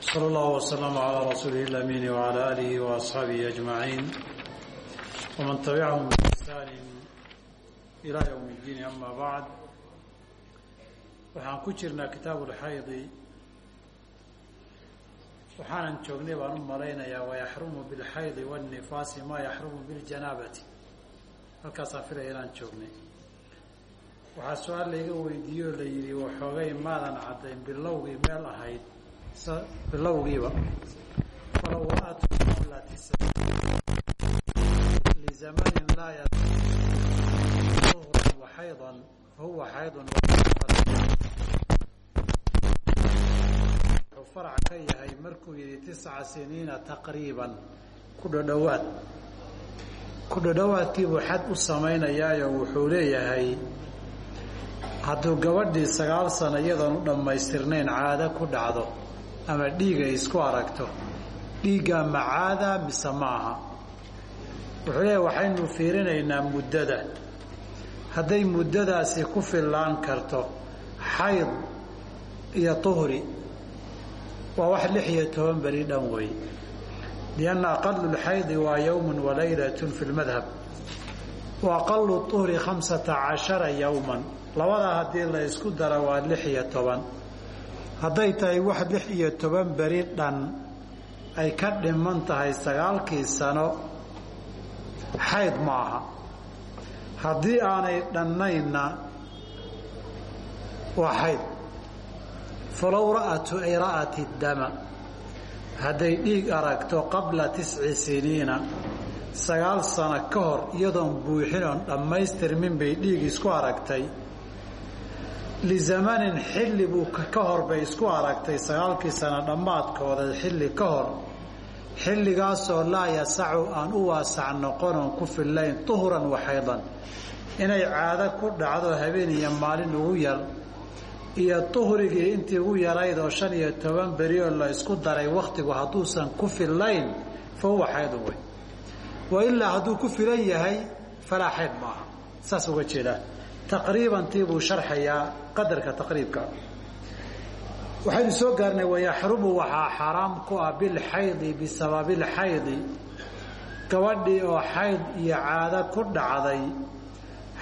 sal allah wslam calaa rasuulihi lamiin wala alihi waasxaabihi ajmaciin waman tabicahum biixsaanin ilaa ywmi ddiin ama bacd waxaan ku jirnaa kitaab lxaydi waxaanan joognay baan u malaynayaa wayaxrumu bilxaydi wاnifaasi maa yaxrumu biljanaabati halkaasaan filaya inaan joognay waxaa su'aal layga weydiiye oo la yidhi waxoogay maadan caddayn bilowgii meel ahayd. Bilowgiiba. Falow ra'at qabla tis lizamanin laa yahran waxaydan fahuwa xaydun wuxuu farac ka yahay markuu yidhi tisca siniina taqriiban. Ku dhodhowaad ku dhodhowaadkiibuu xad u samaynayaayo wuxuu leeyahay hadduu gabadhii sagaal sano iyadoon u dhammaystirnayn caado ku dhacdo ama dhiig ay isku aragto dhiiggaa ma caada mise ma aha? Wuxuu leeyahay waxaynu fiirinaynaa muddada. Hadday muddadaasi ku fillaan karto xayd iyo tuhri waa wax lix iyo toban beri dhan wey lianna aqalu lxaydi waa yowmun walaylatun fi lmadhab wa aqalu tuhri khamsata cashara yowman labadaa haddii la isku dara waa lix iyo toban. Hadday tahay wax lix iyo toban beri dhan ay ka dhiman tahay sagaalkii sano xayd ma aha. Haddii aanay dhannaynna waa xayd falow ra'atu ay ra'at iddama hadday dhiig aragto qabla tisci siniina sagaal sano ka hor iyadoon buuxin oon dhammaystirmin bay dhiig isku aragtay lizamanin xilli buu ka hor bay isku aragtay sagaalkii sano dhammaadkooda xilli ka hor. Xilligaasoo laa yasacu aan u waasac noqonoon ku fillayn tuhran waxaydan inay caado ku dhacdo habeen iyo maalin ugu yar iyo tuhrigii intii ugu yarayd oo shan iyo toban beri oo la isku daray wakhtigu hadduusan ku fillayn fa huwa xaydun wey wa ilaa hadduu ku filan yahay falaa xayd maaha. Saas uga jeedaa taqriiban tii buu sharxayaa qadarka taqriibka. Waxaynu soo gaarnay wayaxrumu waxaa xaaraam ku ah bilxaydi bisababi lxaydi gabadhii oo xayd iyo caado ku dhacday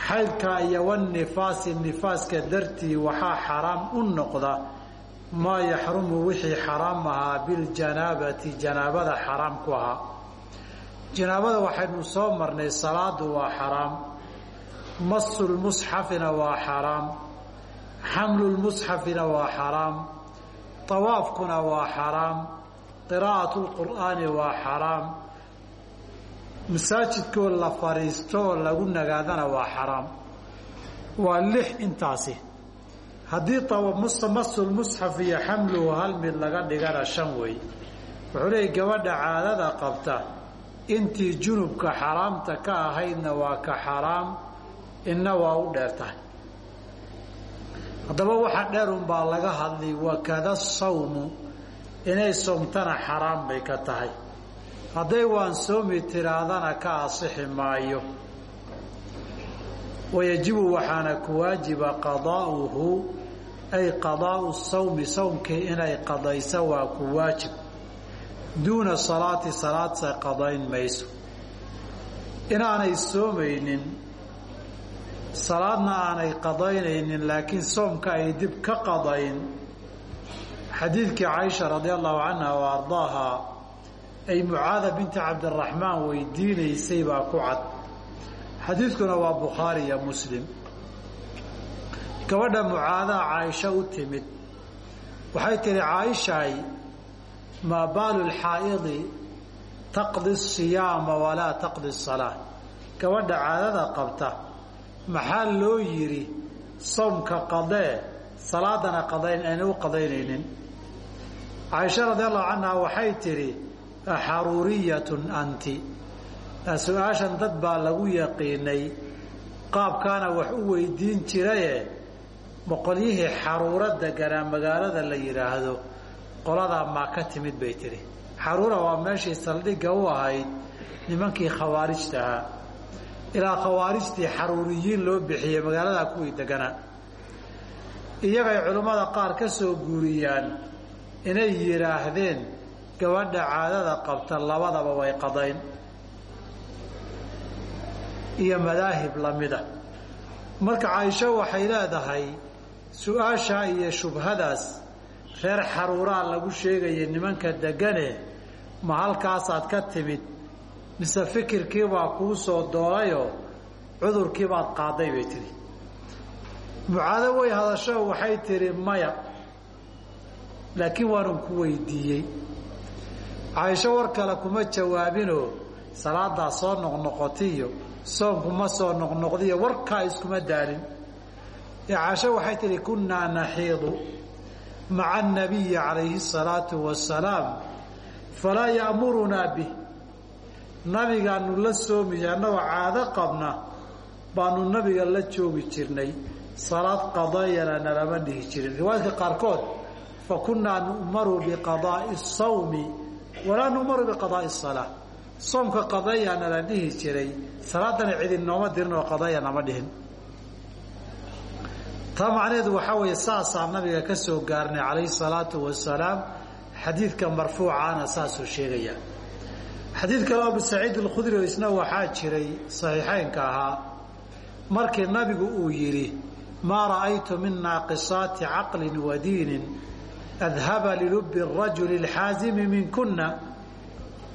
xaydka iyo wanifaasi nifaaska dartii waxaa xaraam u noqda. Maa yaxrumu wixii xaraam ahaa biljanaabati janaabada xaraam ku ahaa. Janaabada waxaynu soo marnay salaadu waa xaraam masulmusxafina waa xaraam xamlulmusxafina waa xaraam tawaafkuna waa xaraam qiraa'atu lqur'aani waa xaraam masaajidkoo la fadhiisto oo lagu nagaadana waa xaraam. Waa lix intaasi. Haddii masulmusxaf iyo xamluhu hal mid laga dhigana shan wey. Wuxuu leeyay gabadha caadada qabta intii junubka xaraamta ka ahaydna waa ka xaraam inna waa u dheer tahay. Haddaba waxa dheerun baa laga hadlay wakada sawmu inay soomtana xaraam bay ka tahay. Hadday waan soomi tiraadana ka asixi maayo. Wayajibu waxaana ku waajiba qadaa'uhu ay qadaa'u sawmi sawmkii inay qadayso waa ku waajib. Duuna salaati salaadse qadayn mayso. Inaanay soomaynin salaadna aanay qadaynaynin laakiin soomka ay dib ka qadayn. Xadiidkii caaisha radi allahu canha wa ardaaha ay mucaada binti cabdiraxmaan weydiinaysay baa ku cad. Xadiidkuna waa bukhaari iyo muslim. Gabadha mucaadaha caaisha u timid. Waxay tihi caaishaay maa baalu lxaa'idi taqdi siyaama walaa taqdi salaa gabadha caadada qabta maxaa loo yidhi soomka qadee salaadana qadayn ayna u qadaynaynin? Caaisha radi allahu canha waxay tidhi axaruuriyatun anti. Su'aashan dad baa lagu yaqiinay qaabkaana wax u weydiin jiraye boqolyihii xaruuro deganaa magaalada la yidhaahdo qoladaa maa ka timid bay tidhi. Xaruura waa meeshii saldhigga u ahayd nimankii khawaarijta ahaa ilaa khawaarijtii xaruuriyiin loo bixiyey magaaladaa kuwii deganaa iyagay culimmada qaar ka soo guuriyaan inay yidhaahdeen gabadha caadada qabta labadaba way qadayn. Iyo madaahib lamida marka caaisho waxay leedahay su'aashaa iyo shubhadaas reer xaruuraa lagu sheegaya nimanka degane ma halkaasaad ka timid mise fikirkiibaa kuu soo doolayoo cudurkiibaad qaaday bay tidhi. Mucaado way hadasho waxay tidhi maya laakiin waanun ku weydiiyey. Caaisho war kale kuma jawaabinoo salaadaa soo noqnoqotiyo soonku ma soo noqnoqdiyo warkaa iskuma daalin. Ee caasho waxay tidhi kunnaa naxiidu maca anabiyi calayhi salaatu wasalaam falaa ya'murunaa bih nabigaanu la soomiya annagoo caado qabna baanu nabiga la joogi jirnay. Salaad qadayana nalama dhihi jirin. Riwaayadka qaarkood fa kunnaa nu'maru biqadaa'i sawmi walaa nu'maru biqadaa'i salaa soomka qadaya nala dhihi jiray. Salaadana cidin nooma dirin oo qadaya nama dhihin. Taa macnaheedu waxaa weeye saasaa nabiga ka soo gaarnay calayhi salaatu wasalaam xadiidka marfuucaana saasuu sheegaya xadiid kale abu saciid alkhudri oo isna waxaa jiray saxiixeynka ahaa markii nabigu uu yidhi maa ra'aytu min naaqisaati caqlin wa diinin adhaba lilubi rajuli alxaazimi minkuna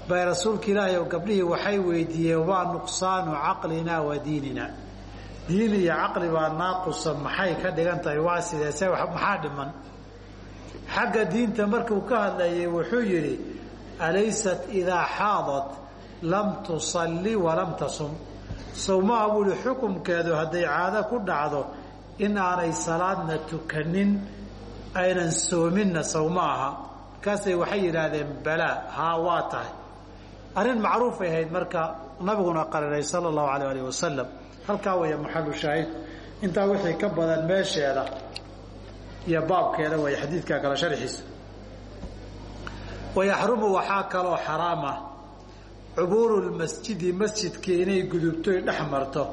bay rasuulka ilaahay oo gabdhihii waxay weydiiyeen waa nuqsaanu caqlina wa diinina. Diin iyo caqli baa naaqusa maxay ka dhigan tahay? Waa sideese maxaa dhiman? Xagga diinta markuu ka hadlayay wuxuu yidhi alaysat idaa xaadat lam tusalli walam tasum sawmaa buuhi xukumkeedu hadday caado ku dhacdo in aanay salaadna tukanin aynan soominna sawma aha markaasay waxay yidhaahdeen balaa haa waa tahay arrin macruufay ahayd marka nabiguna qariray sala allahu alayh alih wasalam halkaa waya maxalu shaahid intaa wixii ka badan meesheeda iyo baabkeeda way xadiidkaa kale sharxiisa wayaxrumu waxaa kaloo xaraam ah cubuuru lmasjidi masjidkii inay gudubto y dhex marto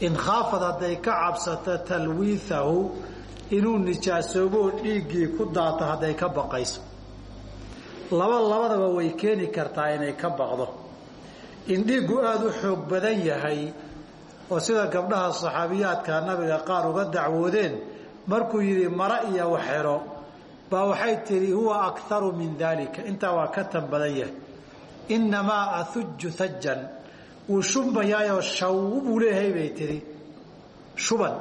in khaafad hadday ka cabsato talwiihahu inuu nijaasooboo dhiiggii ku daato hadday ka baqayso laba labadaba way keeni kartaa inay ka baqdo in dhiiggu aada u xoog badan yahay oo sida gabdhaha saxaabiyaadka nabiga qaar uga dacwoodeen markuu yidhi mara iyo waxero baa waxay tihi huwa akaru min daalika intaa waa ka tan badan yahay. Innamaa ahuju hajan wuu shubmayaayoo shaw buu leeyahay bay tihi shuban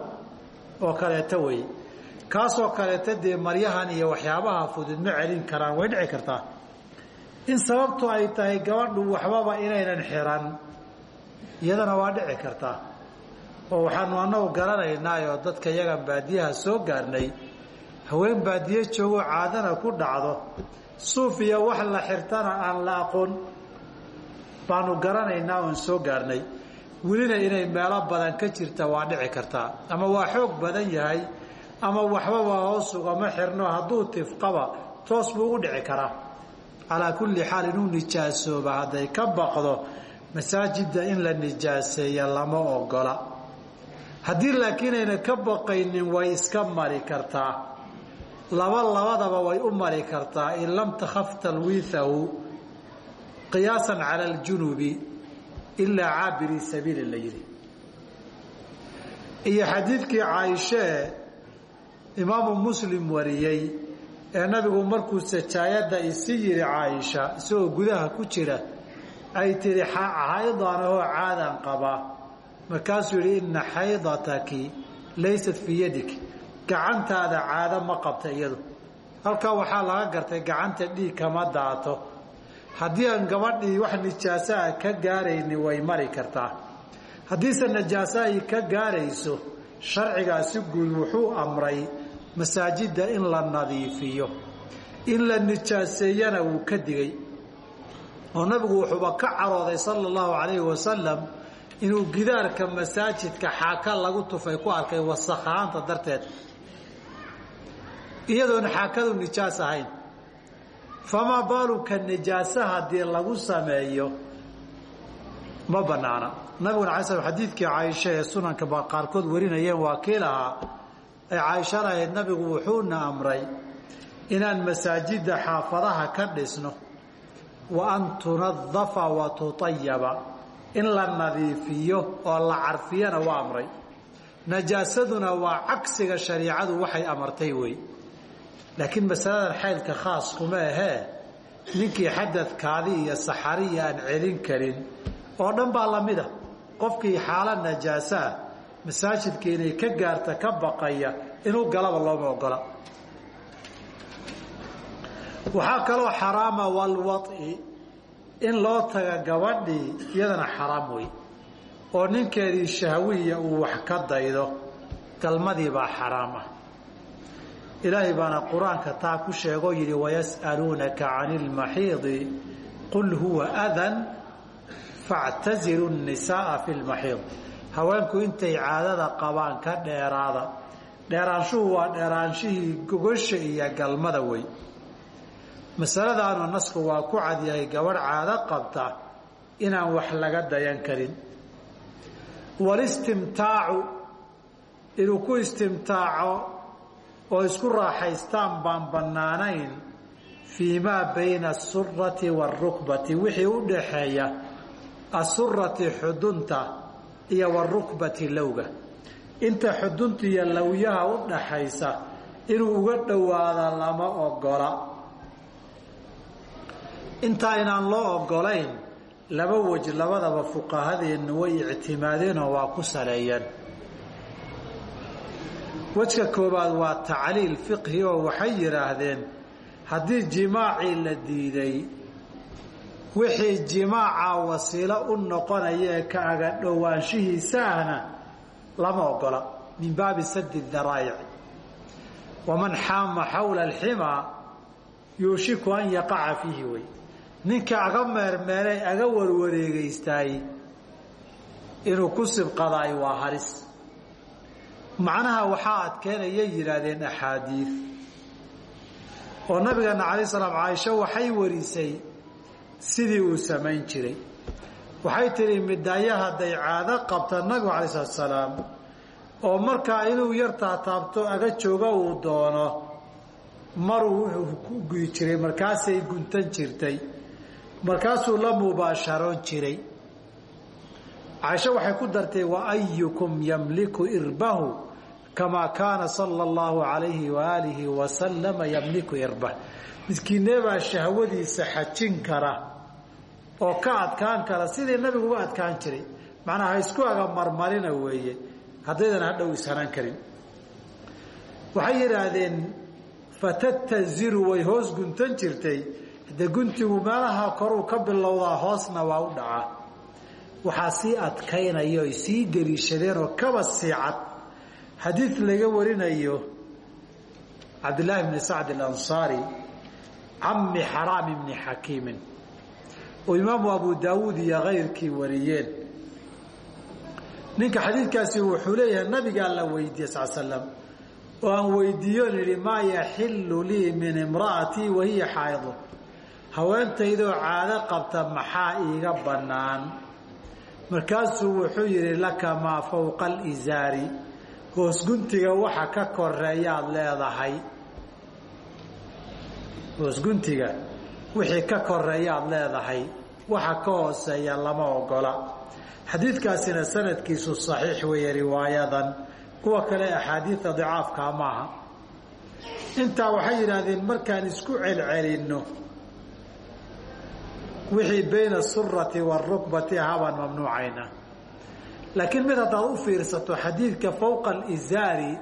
oo kaleeto wey kaasoo kaleeto dee maryahan iyo waxyaabaha fudud ma celin karaan way dhici kartaa. In sababtu ay tahay gabadhu waxbaba inaynan xiran iyadana waa dhici kartaa. Oo waxaanu anagu garanaynaayoo dadka yagan baadiyaha soo gaarnay haween baadiye joogoo caadana ku dhacdo. Suuf iyo wax la xirtana aan la aqoon. Baanu garanaynaa oon soo gaarnay. Welina inay meelo badan ka jirta waa dhici kartaa ama waa xoog badan yahay ama waxbaba hoos ugama xirno hadduu tifqaba toos buu ugu dhici karaa. Calaa kulli xaal inuu nijaasooba hadday ka baqdo masaajidda in la nijaaseeya lama ogola. Haddii laakiin ayna ka baqaynin way iska mari kartaa laba labadaba way u mari kartaa in lam takhaf talwiihahu qiyaasan cala aljunubi ilaa caabiri sabiili la yidhi. Iyo xadiidkii caaishee imaamu muslim wariyey ee nabigu markuu sajaayadda isi yidhi caaisha isagoo gudaha ku jira ay tihi xaydaan ahoo caadaan qabaa. Markaasuu yidhi ina xaydataki laysat fii yadik gacantaada caado ma qabta iyadu. Halkaa waxaa laga gartay gacanta dhiig kama daato. Haddii aan gabadhii wax nijaaso ah ka gaarayni way mari kartaa. Haddiise najaaso ay ka gaarayso sharcigaa si guud wuxuu amray masaajidda in la nadiifiyo in la nijaaseeyana wuu ka digay. Oo nabigu wuxuuba ka carooday sala allahu calayhi wasalam inuu gidaarka masaajidka xaaka lagu tufay ku arkay wasakhaanta darteed iyadoon xaakadu nijaas ahayn. Famaa baaluka nijaaso haddii lagu sameeyo? Ma banaana nabiguna alay slam xadiidkii caaisha ee sunanka ba qaarkood warinayeen waa kii lahaa ay caaisha lahayd nabigu wuxuuna amray inaan masaajidda xaafadaha ka dhisno. Wa an tunadafa wa tutayaba. In la nadiifiyo oo la carfiyana waa amray. Najaasaduna waa cagsiga shariicadu waxay amartay wey laakiin masaladan xaydka khaas kuma ahee ninkii xadadkaadi iyo saxariya aan celin karin oo dhan baa lamida qofkii xaalo najaaso ah masaajidka inay ka gaarta ka baqaya inuu galaba looma ogola. Waxaa kaloo xaraama walwa'i in loo taga gabadhii iyadana xaraam wey oo ninkeedii shahwiya uu wax ka daydo. Galmadii baa xaraam ah ilaahay baana qur'aanka taa ku sheegoo yidhi wayas'aluunaka cani ilmaxiidi qul huwa adan factazilu nnisaaa fi lmaxiid haweenku intay caadada qabaan ka dheeraada. Dheeraanshuhu waa dheeraanshihii gogosha iyo galmada wey. Masaladaanu nasku waa ku cadyahay gabadh caado qabta inaan wax laga dayan karin. Walistimtaacu inuu ku istimtaaco oo isku raaxaystaan baan bannaanayn fii maa bayna asurati waarukbati wixii u dhaxeeya asurati xudunta iyo warukbati lowga. Inta xudunta iyo lowyaha u dhaxaysa inuu uga dhowaada lama ogola. Intaa inaan loo ogolayn laba wej labadaba fuqahadeennu way ictimaadeenoo waa ku saleeyeen wejka koobaad waa tacliil fiqhi oo waxay yidhaahdeen haddii jimaacii la diiday wixii jimaaca wasiilo u noqonaya ee ka aga dhowaanshihiisa ahna lama ogola min baabi sadi daraa'ic waman xaama xawla alximaa yuushiku an yaqaca fiihi wey. Ninka aga meermeelay aga warwareegaystaay inuu ku sibqadaay waa halis macnaha waxaa adkeenayay yidhaahdeen axaadiid oo nabigeena calay salaam caaisho waxay warisay sidii uu samayn jiray. waxay tidhi midaayo hadday caado qabta nabigu calay salatu salaam oo markaa inuu yar taataabto aga jooga uu doono maruu ku gudi jiray markaasay guntan jirtay markaasuu la mubaasharoon jiray. Caaisho waxay ku dartay wa ayukum yamliku irbahu kamaa kaana sala allahu alayhi waaalihi wasalama yamliku irbah midkiineebaa shahwadiisa xajin kara oo ka adkaan kara sidii nabigu uga adkaan jiray macnaa ha isku aga marmarina weeye haddaydan hadhow ishanaan karin waxay yidhaahdeen fatataziru way hoos guntan jirtay de guntigu meelaha koruu ka bilowdaa hoosna waa u dhacaa waxaa sii adkaynaya oy sii deliishadeen oo kaba sii xadiid laga warinayo cabdillaahi bni sacd alansaari cami xaraam bni xakiimin oo imaamu abu daawuud iyo kayrkii wariyeen. Ninka xadiidkaasi wuxuu leeyahay nabigaa la weydiiyey sal slam oo aan weydiiyon idhi maa yaxilu lii min imra'atii wahiya xaaidu? Haweentaydoo caado qabta maxaa iiga bannaan? Markaasuu wuxuu yidhi laka maa fowqa alizaari hoosguntiga waxa ka koreeyaad leedahay. Hoosguntiga wixii ka koreeyaad leedahay waxa ka hooseeya lama ogola. Xadiidkaasina sanadkiisu saxiix weeye riwaayadan kuwa kale axaadiida dicaafkaa maaha. Intaa waxay yidhaahdeen markaan isku celcelinno wixii bayna asurati waarukbati ahaabaan mamnuucayna laakiin mid haddaad u fiirsato xadiidka fowqa alizaari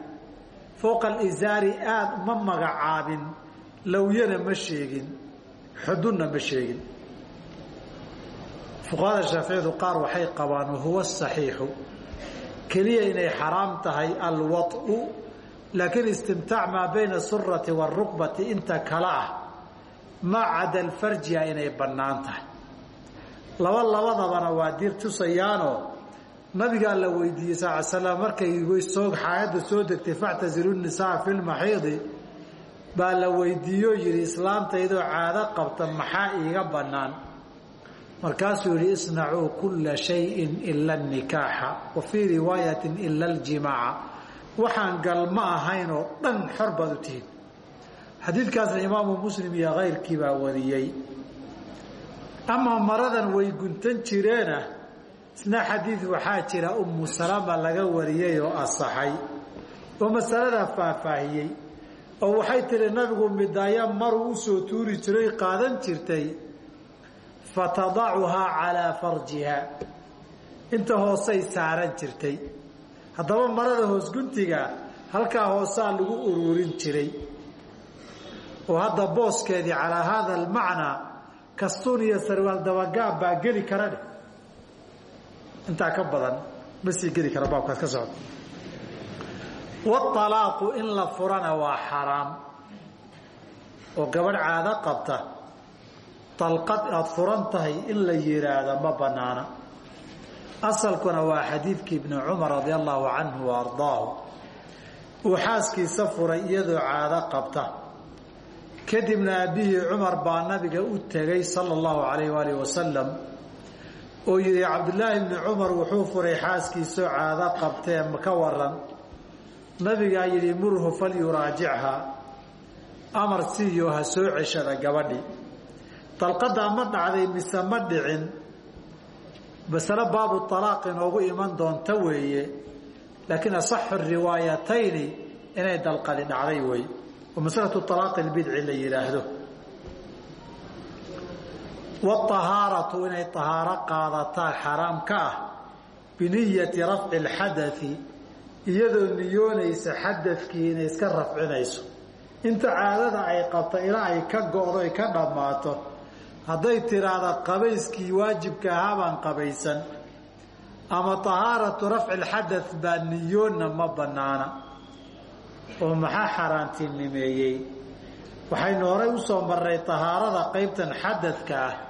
fowqa alizaari aada ma magacaabin lowyana ma sheegin xudunna ma sheegin. Fuqahada shaaficiyadu qaar waxay qabaan wahuwa saxiixu. Keliya inay xaraam tahay alwau laakiin istimtaac maa bayna asurati waarukbati inta kale ah maa cada alfarjiha inay bannaan tahay. Laba labadabana waa dir tusayaanoo nabigaa la weydiiyey sal slam markay xaayadda soo degtay factazilu nisaa fi lmaxiidi baa la weydiiyo yihi islaamtaydoo caado qabta maxaa iiga bannaan? Markaasuu yihi isnacuu kulla shayin ila anikaaxa wa fii riwaayatin ila aljimaaca. Waxaan galma ahayn oo dhan xor baad u tihiin. Xadiidkaasna imaamu muslim iyo kayrkii baa wariyey. Amaa maradan way guntan jireena isna xadiid waxaa jira ummu salama laga wariyey oo asaxay oo masaladaa faahfaahiyey oo waxay tihi nabigu midaaya maruu u soo tuuri jiray qaadan jirtay fatadacuhaa calaa farjiha inta hoosay saaran jirtay. Haddaba marada hoos guntiga halkaa hoosaa lagu ururin jiray. Oo hadda booskeedii calaa haada almacnaa kastuun iyo sarwaal dabagaab baa geli kara dheh intaa ka badan ma sii geli kara baabkaas ka socda waalaaqu in la furana waa xaraam. Oo gabadh caado qabta dalqad aada furan tahay in la yidhaahdo ma banaana asalkuna waa xadiidkii ibni cumar radia allahu canhu wa ardaahu. Uu xaaskiisa furay iyadoo caado qabta. Kadibna aabbihii cumar baa nabiga u tegay sala allahu calayh waalih wasalam oo yidhi cabdillaahi bni cumar wuxuu furay xaaskiisoo caado qabtee ka waran nabigaa yidhi murhu falyuraajichaa amar siiyo ha soo ceshada gabadhi. Dalqadaa ma dhacday mise ma dhicin. Masale baabu alaaq inoogu iman doonta weeye. Laakiin asaxu riwaayatayni inay dalqadi dhacday wey oo masalatu alaaqi lbidci la yidhaahdo waahaaratu inay ahaaro qaadataa xaraam ka ah biniyati rafci lxadai iyadoo niyoonaysa xadadkii inay iska rafcinayso inta caadada ay qabta ilaa ay ka go'do ay ka dhammaato hadday tiraahda qabayskii waajibka ahaabaan qabaysan ama tahaaratu rafci lxada baa niyoonna ma bannaana oo maxaa xaaraantinimeeyey waxaynu horay u soo marray tahaarada qaybtan xadadka ah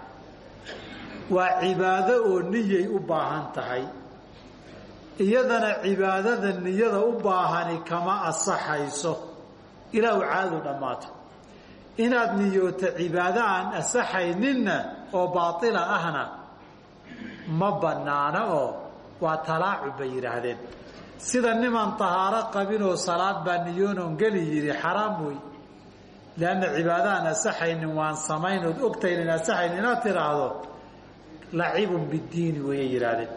waa cibaado oo niyay u baahan tahay. Iyadana cibaadada niyada u baahani kama asaxayso. Ilaa uu caadadu dhammaato inaad niyooto cibaado aan asaxayninna oo baatila ahna ma bannaana oo waa talaacub bay yidhaahdeen. Sida niman tahaaro qabinoo salaad baa niyoonon geli yidhi xaraam wey leanna cibaado aan asaxaynin waan samayn ood ogtayn in asaxayn inaad tidhaahdo lacibun bidiini wayay yidhaahdeen.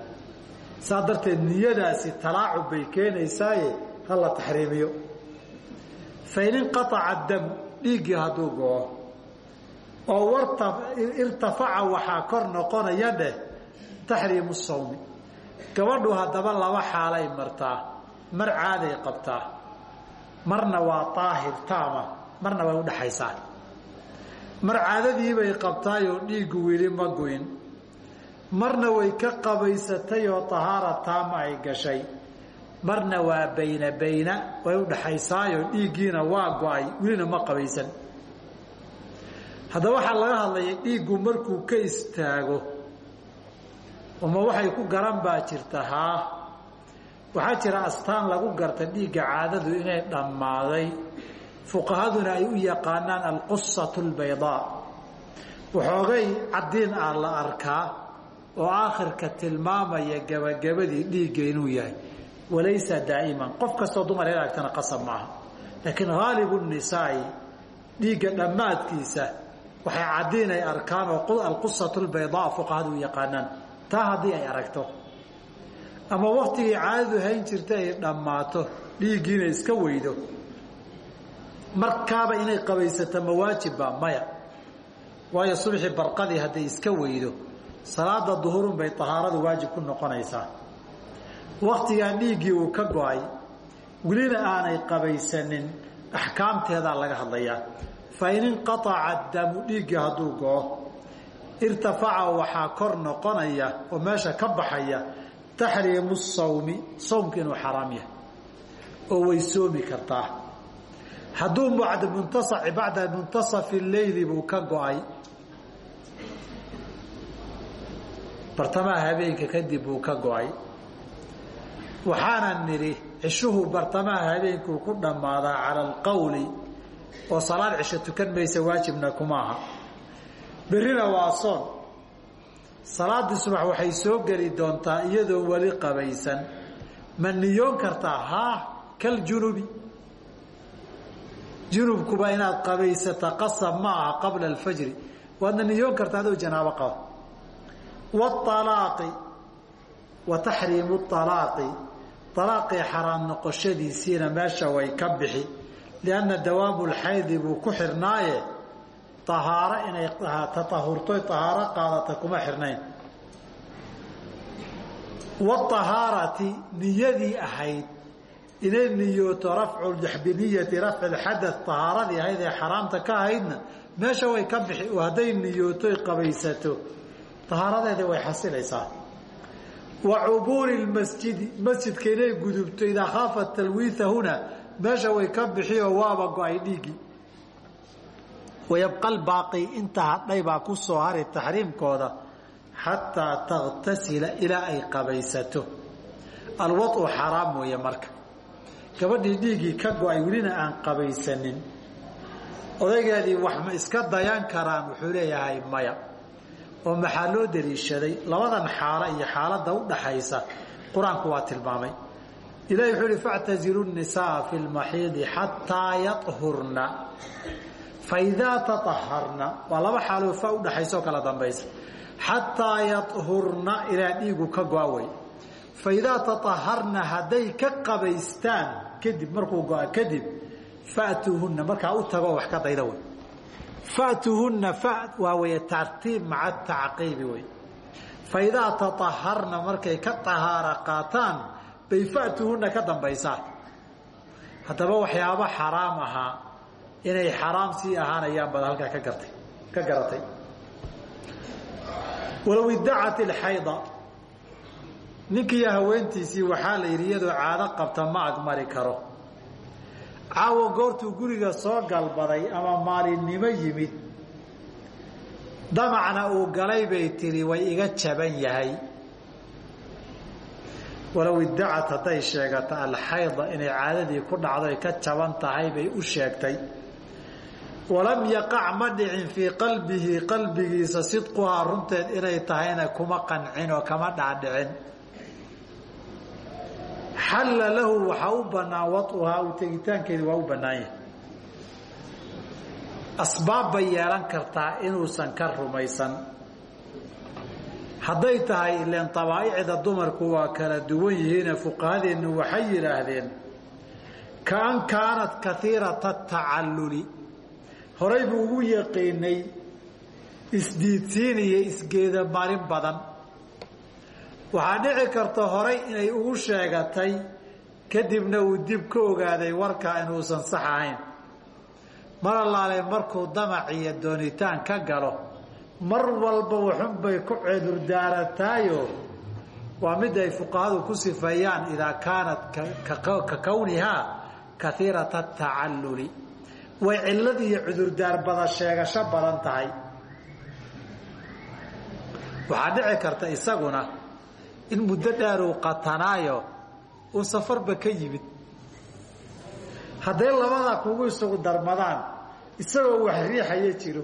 Saa darteed niyadaasi talaacub bay keenaysaaye ha la taxriimiyo. Fain inqaaca damu dhiiggii hadduu go-o oo warta irtafaca waxaa kor noqonaya dheh taxriimu sawmi. Gabadhu haddaba laba xaalay martaa mar caaday qabtaa marna waa daahir taama marna way udhaxaysaa mar caadadiibay qabtaayoo dhiiggu weli ma goyn marna way ka qabaysatay oo tahaara taama ay gashay. Marna waa bayna bayna way udhaxaysaayo dhiiggiina waa go'ay welina ma qabaysan. Haddaba waxaa laga hadlaya dhiiggu markuu ka istaago uma waxay ku garan baa jirta haa. Waxaa jira astaan lagu garta dhiigga caadadu inay dhammaaday. Fuqahaduna ay u yaqaanaan alqusatu lbaydaa waxoogay caddiin ah la arkaa oo aakhirka tilmaamaya gabagabadii dhiigga inuu yahay walaysa daa'iman qof kastoo dumar in aragtana qasab maaha. Laakiin haalibu nisaai dhiigga dhammaadkiisa waxay caddiin arkaan oo alqusatu lbaydaa fuqahadu yaqaanaan. Taa haddii ay aragto. Ama waktigii caadadu hayn jirta ay dhammaato dhiiggiina iska weydo. Markaaba inay qabaysato ma waajibba maya. Waayo subxii barqadii hadday iska weydo salaada duhurun bay tahaaradu waajib ku noqonaysaa. Waktigaa dhiiggii uu ka go'ay aanay qabaysanin axkaamteedaa laga hadlayaa. Fa in inqaaca damu dhiiggii hadduu go-o irtafaca kor noqonaya oo meesha ka baxaya taxriimu sawmi sawmka inuu xaraam yahay oo way soomi kartaa. Hadduu muntasaci bacda muntasafi leyli buu ka go'ay bartamaha habeenka kadib buu ka go'ay. Waxaana nidhi cishuhu bartamaha habeenkuu ku dhammaadaa cala alqowli oo salaad cisho tukan maysa waajibna kuma aha. Berrina waa soon. Salaaddii subax waxay soo geli doontaa iyadoo weli qabaysan. Ma niyoon kartaa haa kal junubi. Junubkuba inaad qabaysata qasab ma aha qabla alfajri. Waadna niyoon karta adoo janaabo qaba walaaqi wa taxriimu alaaqi alaaqii xaraam noqoshadiisiina meesha way ka bixi lianna dawaamu lxaydi buu ku xirnaaye ahaaro inay tatahurtoy ahaaro qaadata kuma xirnayn waahaarati niyadii ahayd inay niyooto rafcu biniyati rafci lxadath ahaaradii ahayd ee xaraamta ka ahaydna ahaaradeeda way xasilaysaa wa cubuuri masjidi masjidka inay gudubto idaa khaafat talwiithahuna meesha way ka bixi oo waaba go'ay dhiiggii wayabqa lbaaqi inta hadhay baa ku soo hari taxriimkooda xataa takhtasila ilaa ay qabaysato. Alwau xaraam weeye marka. Gabadhii dhiiggii ka go'ay welina aan qabaysanin. Odaygeedii wax ma iska dayan karaan wuxuu leeyahay maya oo maxaa loo daliishaday labadan xaalo iyo xaaladda u dhaxaysa qur'aanku waa tilmaamay. Ilahi wuxuu ihi factazilu nisaa fi lmaxiidi xataa yahurna faidaa taaharna waa laba xaaloo fa udhaxaysa oo kala dambaysa. Xataa yahurna ilaa dhiigu ka go-a wey faidaa taaharna hadday ka qabaystaan kadib markuu go-a kadib fatuuhunna markaa u tagoo wax ka dayda wey fatuuhunna waa wey tartiib maca tacqiibi wey faidaa taaharna markay ka tahaara qaataan bay fatuuhunna ka dambaysaa. Haddaba waxyaaba xaraam ahaa inay xaraam sii ahaanayaan baad halkaa ka gartay ka garatay. Walow iddacat ilxayda ninkiiyo haweentiisii waxaa la yidhi iyadoo caado qabta ma agmari karo caawo goortuu guriga soo galbaday ama maalinimo yimid. Damacna uu galay bay tidhi way iga jaban yahay. Walow iddacat hadday sheegato alxayda inay caadadii ku dhacdoy ka jaban tahay bay u sheegtay. Walam yaqac ma dhicin fii qalbihi qalbigiisa sidquhaa runteed inay tahayna kuma qancin oo kama dhaadhicin xalla lahu waxaa u bannaan waduhaa u tegitaankeedi waa u bannaan yahay asbaab bay yeelan kartaa inuusan ka rumaysan. Hadday tahay ileen dabaa'icda dumarku waa kala duwan yihiine fuqahadeennu waxay yidhaahdeen kaan kaanat kaiirata tacalluli. Horay buu ugu yaqiinay isdiidsiin iyo isgeeda marin badan waxaa dhici karta horay inay ugu sheegatay kadibna uu dib ka ogaaday warkaa inuusan sax ahayn. Mar allaale markuu damac iyo doonitaan ka galo mar walba waxunbay ku cedurdaarataayo waa mid ay fuqahadu ku sifeeyaan idaa kaanat ka kownihaa kaiirata tacalluli. Way cillad iyo cudurdaar bada sheegasho badan tahay. Waxaa dhici karta isaguna in muddo dheer uu qatanaayo uu safarba ka yimid. Hadday labada kugu isugu darmadaan isagoo wax riixaya jiro.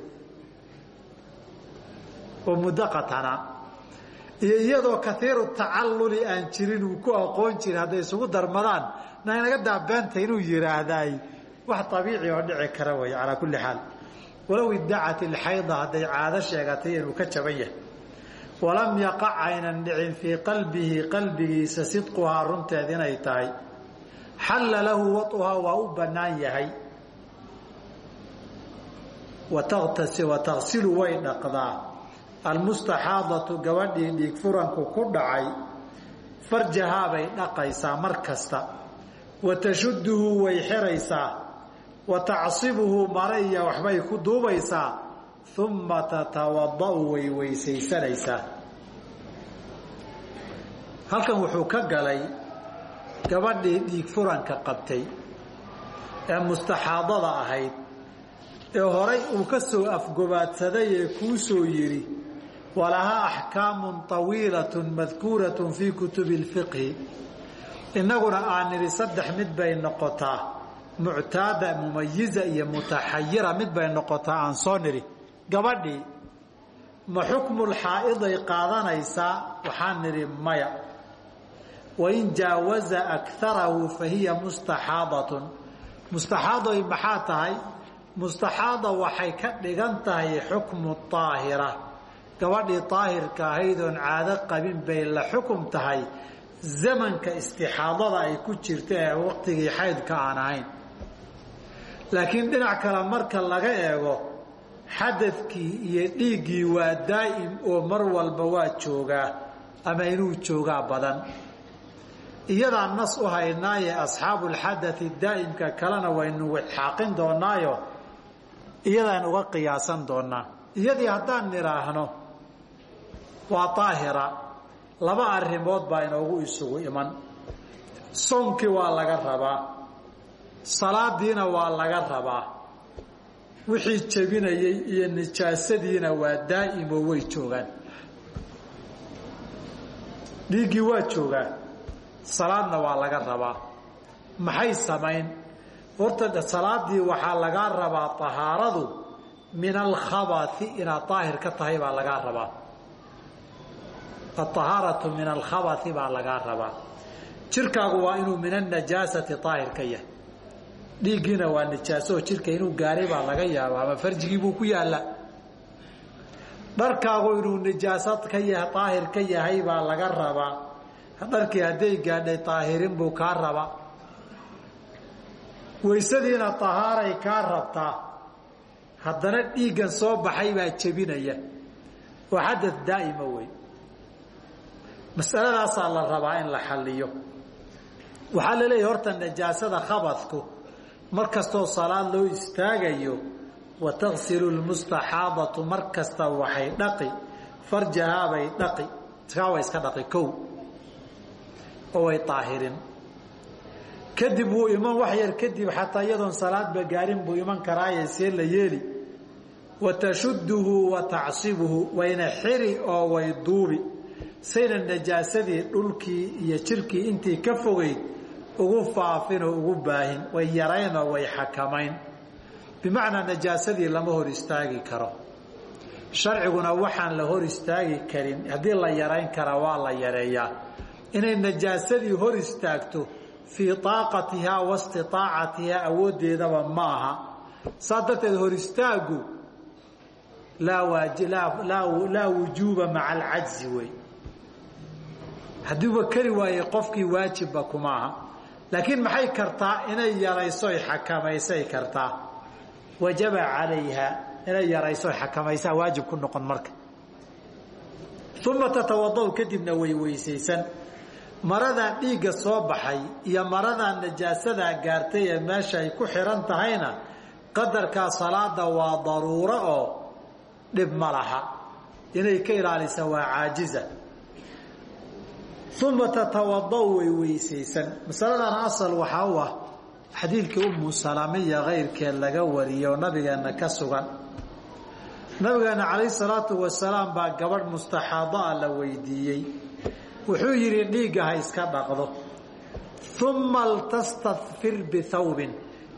Oo muddo qatanaa. Iyo iyadoo kaiiru tacalluli aan jirin uu ku aqoon jira hadday isugu darmadaan na inaga daabeenta inuu yidhaahdaay wax abiici oo dhici kara wey calaa kulli xaal. Walow iddacat ilxayda hadday caado sheegatay inuu ka jaban yahay walam yaqac aynan dhicin fii qalbihi qalbigiisa sidquhaa runteed inay tahay. Xalla lahu waduhaa waa u bannaan yahay. Watagsilu way dhaqdaa. Almustaxaadatu gabadhii dhiig furanku ku dhacay. Farjahaabay dhaqaysaa mar kasta. Wa tashuduhu way xiraysaa. Wa tacsibuhu mare iyo ku duubaysaa. Uma tatawada'u way weysaysanaysaa halkan wuxuu ka galay gabadhii dhiig furanka qabtay ee mustaxaadada ahayd ee horay uu ka soo afgobaadsaday ee kuu soo yidhi walahaa axkaamun tawiilatun madkuuratun fii kutubi lfiqhi innaguna aan nidhi saddex mid bay noqotaa muctaada mumayiza iyo mutaxayira mid bay noqotaa aan soo nidhi. Gabadhii ma xukmulxaa'iday qaadanaysaa? Waxaan nidhi maya wain jaawaza akarahu fa hiya mustaxaadatun. Mustaxaadoy maxaa tahay? Mustaxaada waxay ka dhigan tahay xukmu aahira gabadhii daahirka ahayd oon caado qabin bay la xukum tahay zamanka istixaadada ay ku jirta ee waqtigii xaydka aan ahayn. Laakiin dhinac kale marka laga eego xadadkii iyo dhiiggii waa daa'im oo mar walba waa joogaa ama inuu joogaa badan iyadaa nas u haynaaye asxaabulxadai daa'imka kalena waynu xaaqin doonaayo iyadaan uga qiyaasan doonaa iyadii haddaan nidhaahno waa daahira laba arrimood baa inoogu isugu iman. Soonkii waa laga rabaa. Salaadiina waa laga rabaa. Wixii jebinayey iyo nijaasadiina waa daa'imo way joogaan. Dhiiggii waa joogaa salaadna waa laga rabaa. Maxay samayn? Horta salaadii waxaa lagaa rabaa tahaaradu min alkhabai inaad daahir ka tahay baa lagaa rabaa. Aahaaratu min alkhabai baa lagaa rabaa. Jirkaagu waa inuu min anajaasati daahir ka yahay. Dhiiggiina waa nijaaso jirka inuu gaaray baa laga yaaba ama farjigii buu ku yaalla dharkaagu inuu nijaasad ka yahay daahir ka yahay baa laga rabaa dharkii hadday gaadhay daahirin buu kaa rabaa. Waysadiina tahaaray kaa rabtaa. Haddana dhiiggan soo baxay baa jebinaya. Oo xadad daa'ima wey. Masaladaasaa la rabaa in la xalliyo. Waxaa la leeyahy horta najaasada khabadku mar salaad loo istaagayo wa taksilu lmustaxaadatu mar kasta waxay dhaqi farjahaabay dhaqi kaa way iska dhaqi kow oo way daahirin kadib wuu iman wax yar kadib xataa iyadoon salaadba gaarin buu iman karaaye see la yeeli. Wa tashuduhu wa tacsibuhu wayna xiri oo way duubi. Sayna najaasadii dhulkii iyo jirkii intii ka fogeyd ugu faafinoo ugu baahin way yaraynoo way xakamayn. Bimacnaa najaasadii lama hor istaagi karo. Sharciguna waxaan la hor istaagi karin. Haddii la yarayn kara waa la yareeyaa inay najaasadii hor istaagto fii aaqatihaa wa stiaacatihaa aha. Saa darteed hor istaagu laa wujuuba maca alcajzi wey. Haddiuba keri waayey qofkii waajibba kuma laakiin maxay kartaa inay yarayso ay xakamaysay kartaa? Wajaba calayha inay yarayso ay xakamaysaa waajib ku noqon marka. Uma tatawada kadibna way weysaysan maradan dhiigga soo baxay iyo maradan najaasadaa gaartay ee meesha ay ku xihan tahayna qadarkaa salaada waa daruuro oo dhib ma laha. Inay ka ilaalisa waa caajiza. Uma tatawada way weysaysan. Masaladan asal waxaa u ah xadiidkii umu salamiya kayrkeed laga wariyay oo nabigeenna ka sugan. Nabigeena calayh salaatu wasalaam baa gabadh mustaxaadaa la weydiiyey wuxuu yidhi dhiigga ha iska dhaqdo. Uma ltastadfir bihawbin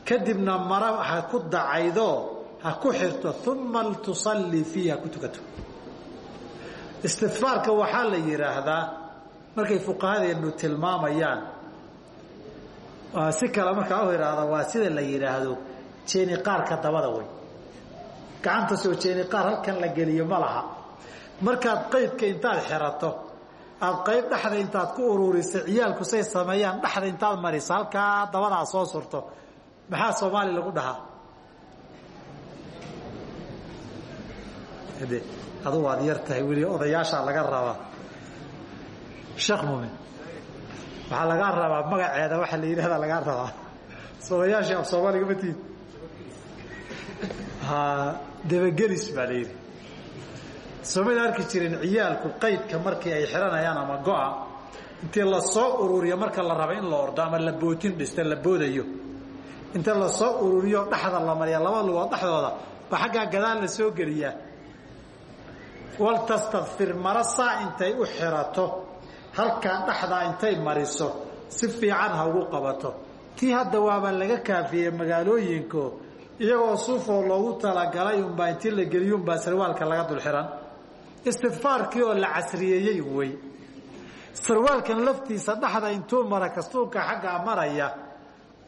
kadibna mara ha ku dacaydo ha ku xirto. Uma ltusallii fiihi ha ku tukato. Istidfaarka waxaa la yidhaahdaa markay fuqahadeenu tilmaamayaan si kale markaa u idhaahda waa sida la yidhaahdo jeeniqaarka dabada wey gacanta soo jeeniqaar halkan la geliyo ma laha. Markaad qaydka intaad xirato aad qayb dhexda intaad ku uruurisa ciyaalku say sameeyaan dhexda intaad mariso halkaa dabadaa soo surto. Maxaa soomaali lagu dhahaa? De adu waad yar tahay weli odayaashaa laga rabaa. Sheekh mumin waxaa lagaa rabaa magaceeda waxaa la yidhahdaa lagaa rabaa. Odayaashii af soomaaliga matiid dabagelis baa la yidhi soomada arki jirin ciyaalku qaydka markii ay xiranayaan ama go-a intii la soo ururiyo marka la raba in la ordo ama la bootin dhista la boodayo. Inta la soo ururiyo dhexda la mariya laba lugood dhexdooda ba xaggaa gadaal la soo geliyaa. Waltastadfir mara saa intay u xirato halkaa dhexdaa intay mariso si fiican ha ugu qabato. Tii hadda waaba laga kaafiyey magaalooyinko iyagoo suufoo loogu talagalay unbaa intii la geliyo unbaa sarwaalka laga dul xihan istidfaarkii oo la casriyeeyey wey. Sarwaalkan laftiisa dhexda intuu mara kastuunka xaggaa maraya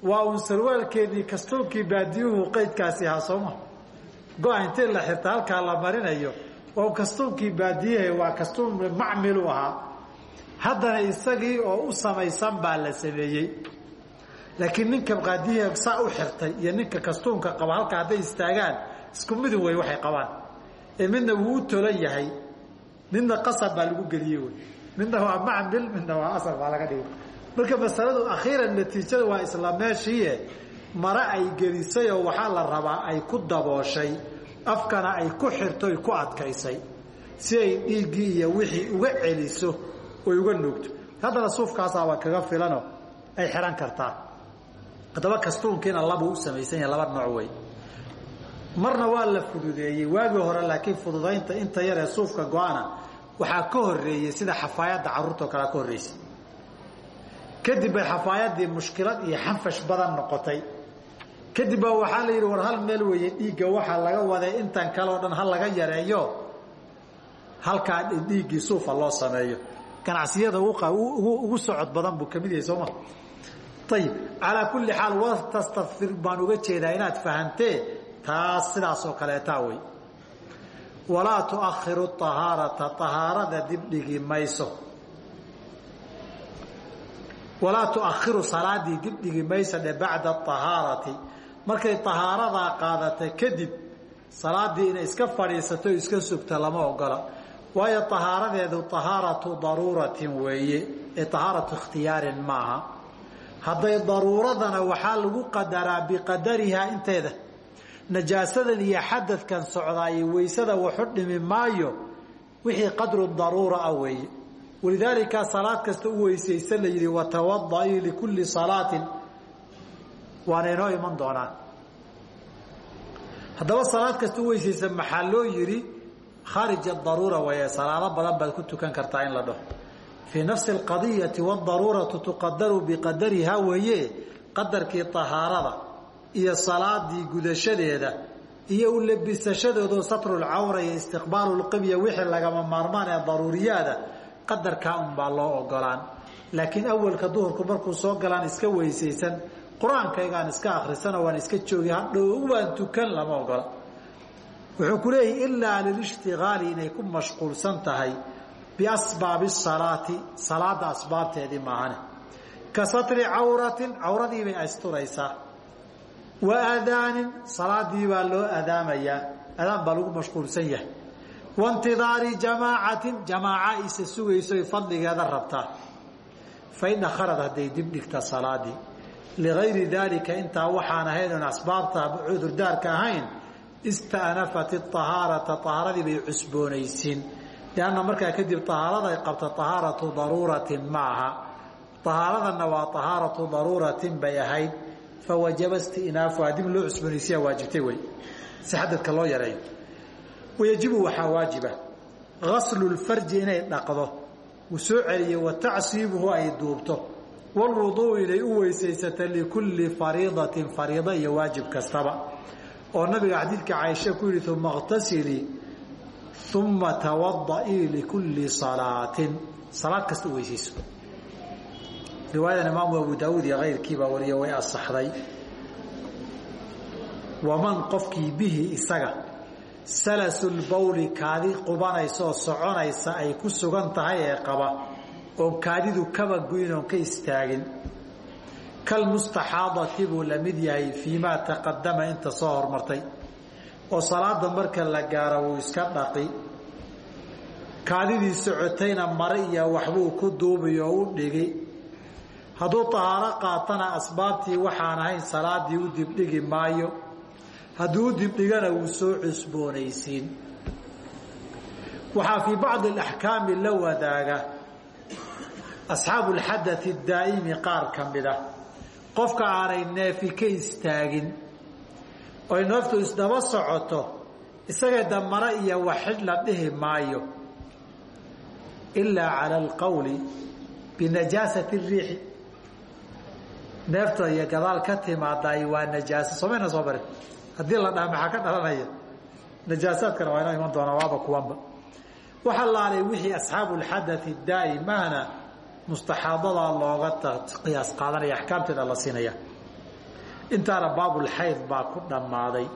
waa uun sarwaalkeedii kastuunkii baadiyuhu qaydkaasi ahaa sooma go-a intii la xirta halkaa la marinayo waa un kastuunkii baadiyahe waa kastuun macmilu ahaa. Haddana isagii oo u samaysan baa la sameeyey. Laakiin ninka qaadiyaha saa u xirtay iyo ninka kastuunka qaba halka hadday istaagaan isku midun wey waxay qabaan. Ee midna wuu u tolan yahay midna qasab baa lagu geliyey wey. Midna waa macmil midna waa asal baa laga dhigay. Marka masaladu akhiiran natiijada waa isla meeshiie mare ay gelisay oo waxaa la rabaa ay ku dabooshay afkana ay ku xirto ay ku adkaysay si ay dhiiggii iyo wixii uga celiso oy uga nuugto. Haddana suufkaasaaba kaga filano ay xihan kartaa. Haddaba kastuunkiina labuu u samaysan yahay laba nooc wey. Marna waa la fududeeyey waagii hore laakiin fududaynta inta yaree suufka go-ana waxaa ka horeeyey sida xafaayadda carruurtao kalea ka horreysay. Kadib bay xafaayadii mushkilad iyo xanfash badan noqotay. Kadib baa waxaa la yidhi war hal meel weeye dhiigga waxaa laga waday intan kale oo dhan ha laga yareeyo. Halkaa dhiiggii suufa loo sameeyo. Ganacsiyada ugu socod badan buu ka mid yahay sooma ayib calaa kulli xaal watastafir baan uga jeedaa inaad fahantee taas sidaas oo kaleetaa wey walaa tuakhiru ahaarata ahaarada dibdhigi mayso. Walaa tuakhiru salaadii dibdhigi mayso dhe bacda ahaarati markay ahaaradaa qaadatay kadib salaadii inay iska fadhiisato o iska sugto lama ogola. Waayo ahaaradeedu ahaaratu daruuratin weeye ee ahaaratu ikhtiyaarin maaha. Hadday daruuradana waxaa lagu qadaraa biqadarihaa inteeda najaasadan iyo xadadkan socdaayo waysada waxu dhimi maayo wixii qadru daruura ah weeye. Walidaalika salaad kasta u weysaysa la yidhi watawadaii likulli salaatin. Waana inoo iman doonaan. Haddaba salaad kasta u weysaysa maxaa loo yidhi? Khaarij daruura weeye salaado badan baad ku tukan kartaa in la dhaho. Fii nafsi alqadiyati wadaruuratu tuqadaru biqadarihaa weeye qadarkii tahaarada iyo salaadii gudashadeeda iyo u labisashadoodo satrulcawra iyo istiqbaalulqibya wixii lagama maarmaan ee daruuriyaada qadarkaa unbaa loo ogolaan laakiin awalka duhurku markuu soo galaan iska weysaysan qur'aankaygaan iska akrisano waan iska joogi hadhow waan tukan lama ogola wuxuu ku leeyahay ilaa lilishtigaali inay ku mashquulsan tahay biasbaabi salaati salaada asbaabteedii maahane. Ka satri cawratin cawradii bay asturaysaa wa aadaanin salaadii baa loo adaamayaa adaan baa lagu mashquulsan yahay. Waintidaari jamaacatin jamaaca isa sugaysoy fadligeeda rabtaa fain akharad hadday dib dhigta salaadii ligayri daalika intaa waxaan ahayn oon asbaabta cudurdaarka ahayn istanafat ahaarata ahaaradii bay cusboonaysiin lianna markaa kadib ahaarada qabta ahaaratu daruuratin ma aha. Ahaaradanna waa ahaaratu daruuratin bay fawajaba istinaafuha dib loo cusboonaysiyaa waajibtay wey si xadadka loo yareeyo wayajibu waxaa waajiba gaslu lfarji inay dhaqdo uu soo celiyo wa tacsiibuhu ay duubto walwuduu inay u weysaysato likulli fariidatin fariido iyo waajib kastaba oo nabiga xadiidka caaisha ku yihi uma اqtasilii uma tawada'ii likulli salaatin salaad kasta u weysayso riwaayadan imaamu abu daawuud iyo kayrkiibaa wariya way asaxday. Waman qofkii bihi isaga salasulbawli kaadi qubanaysa oo soconaysa ay ku sugan tahay ee qaba oon kaadidu kaba goyn oon ka istaagin. Kalmustaxaadati buu la mid yahay fii maa taqadama inta soo hormartay oo salaada marka la gaaro wuu iska dhaqi. Kaadidii socotayna mare iyo waxbuu ku duubi oo u dhigi hadduu tahaaro qaatana asbaabtii waxaan ahayn salaadii u dibdhigi maayo. Hadduu u dibdhigana wuu soo cusboonaysiin. Waxaa fii bacdi alaxkaami la wadaaga. Asxaabu alxadai daa'imi qaar ka mid ah. Qofka aanay neefi ka istaagin oy naftu isdaba socoto isaga damara iyo waxidh la dhihi maayo. Ilaa cala alqowli binajaasati riixi neefta iyo gadaal ka timaadaay waa najaaso somayna soo barin haddii la dhaha maxaa ka dhalanaya? Najaasaadkana waa inoo iman doonaa waaba kuwanba. Waxa laalay wixii asxaabu lxadai daa'imahna mustaxaadadaa looga qiyaas qaadanaya axkaamteeda la siinaya. Intaana baabulxayd baa ku dhammaaday.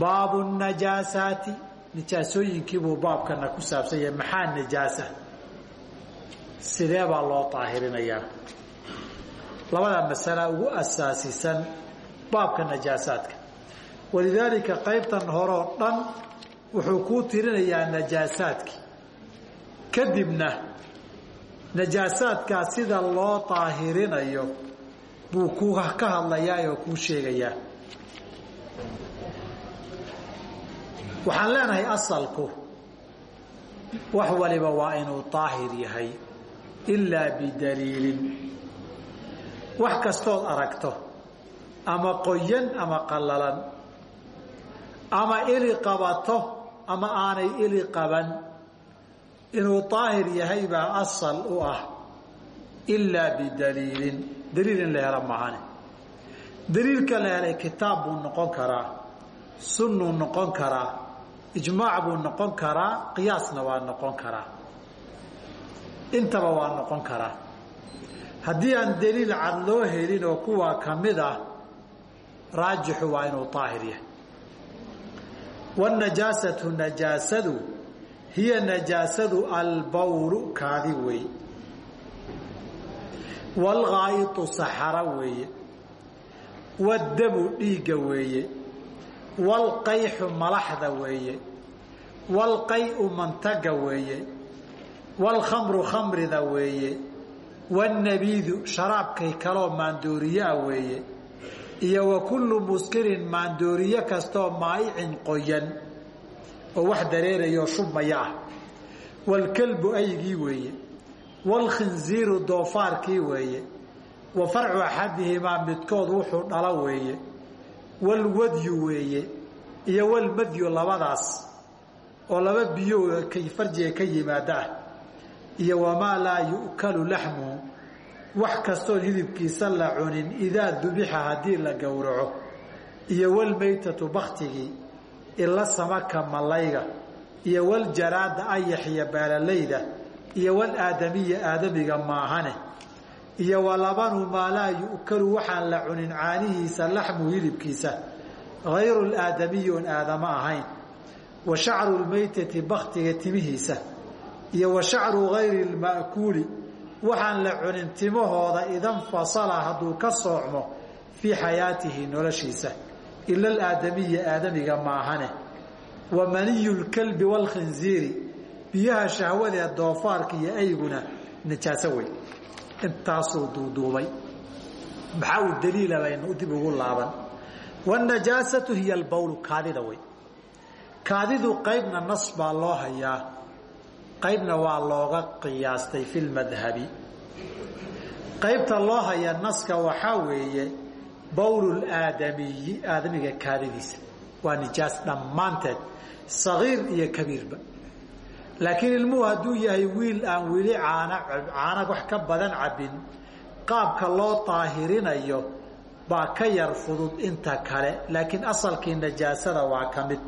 Baabu najaasaati nijaasooyinkiibuu baabkana ku saabsan yahay maxaa nijaasa sidee baa loo daahirinayaa labada masala ugu asaasisan baabka najaasaadka. Walidaalika qaybtan horeo dhan wuxuu kuu tirinayaa najaasaadkii kadibna najaasaadkaa sida loo daahirinayo buu ku ka hadlayaa oo kuu sheegayaa. Waxaan leenahay asalku wax waliba waa inuu daahir yahay ilaa bidaliilin wax kastood aragto. Ama qoyan ama qallalan. Ama ili qabato ama aanay ili qaban. Inuu daahir yahay baa asal u ah. Ilaa bidaliilin. Daliil la helo mahane daliilka la helay kitaab buu noqon karaa. Sunnuu noqon karaa. Ijmaac buu noqon karaa. Qiyaasna waa noqon karaa. Intaba waa noqon karaa haddii aan daliil cad loo helin oo kuwaa ka mid ah raajixu waa inuu daahir yahay. Wanajaasatu najaasadu hiya najaasadu albawlu kaadi weeye. Waalghaa'itu saxara weeye. Waddamu dhiigga weeye. Waalqayxu malaxda weeye. Waalqay'u mantaga weeye. Waalkhamru khamrida weeye waannabiidu sharaabkay kaloo maandooriyaa weeye iyo wa kullu muskirin maandooriye kastoo maa'icin qoyan oo wax dareerayoo shubmaya ah waalkelbu aygii weeye waalkhinziiru doofaarkii weeye wa farcu axadihimaa midkood wuxuu dhalo weeye walwadyu weeye iyo walmadyu labadaas oo laba biyo farjiga ka yimaada ah iyo wamaa laa yu'kalu laxmuhu wax kastoon hilibkiisa la cunin idaa dubixa haddii la gowraco iyo walmaytatu baktigii ila samaka malayga iyo waljaraada ayaxiya baalalayda iyo walaadamiya aadamiga maahane iyo walabanu maa laa yu'kalu waxaan la cunin caanihiisa laxmuhu hilibkiisa hayru laadamiyi oon aadamo ahayn wa shacru lmaytati baktiga timihiisa iyo wa shacru hayri lma'kuuli waxaan la cunin timahooda idanfasala hadduu ka soocmo fii xayaatihi noloshiisa ila alaadamiya aadamiga maahane. Wa maniyu lkalbi waalkhinziiri biyaha shahwadee doofaarka iyo ayguna najaaso wey intaasuu duuduubay. Maxaa uu daliila baynu dib ugu laaban? Wanajaasatu hiya albawlu kaadida wey kaadidu qaybna nas baa loo hayaa qaybna waa looga qiyaastay fi lmadhabi qaybta loo haya naska waxaa weeye bawlulaadamiyi aadamiga kaadidiisa waa nijaas dhammaanteed sagiir iyo kabiirba. Laakiin ilmuhu hadduu yahay wiil aan weli caana wax ka badan cabbin qaabka loo daahirinayo baa ka yar fudud inta kale. Laakiin asalkii najaasada waa ka mid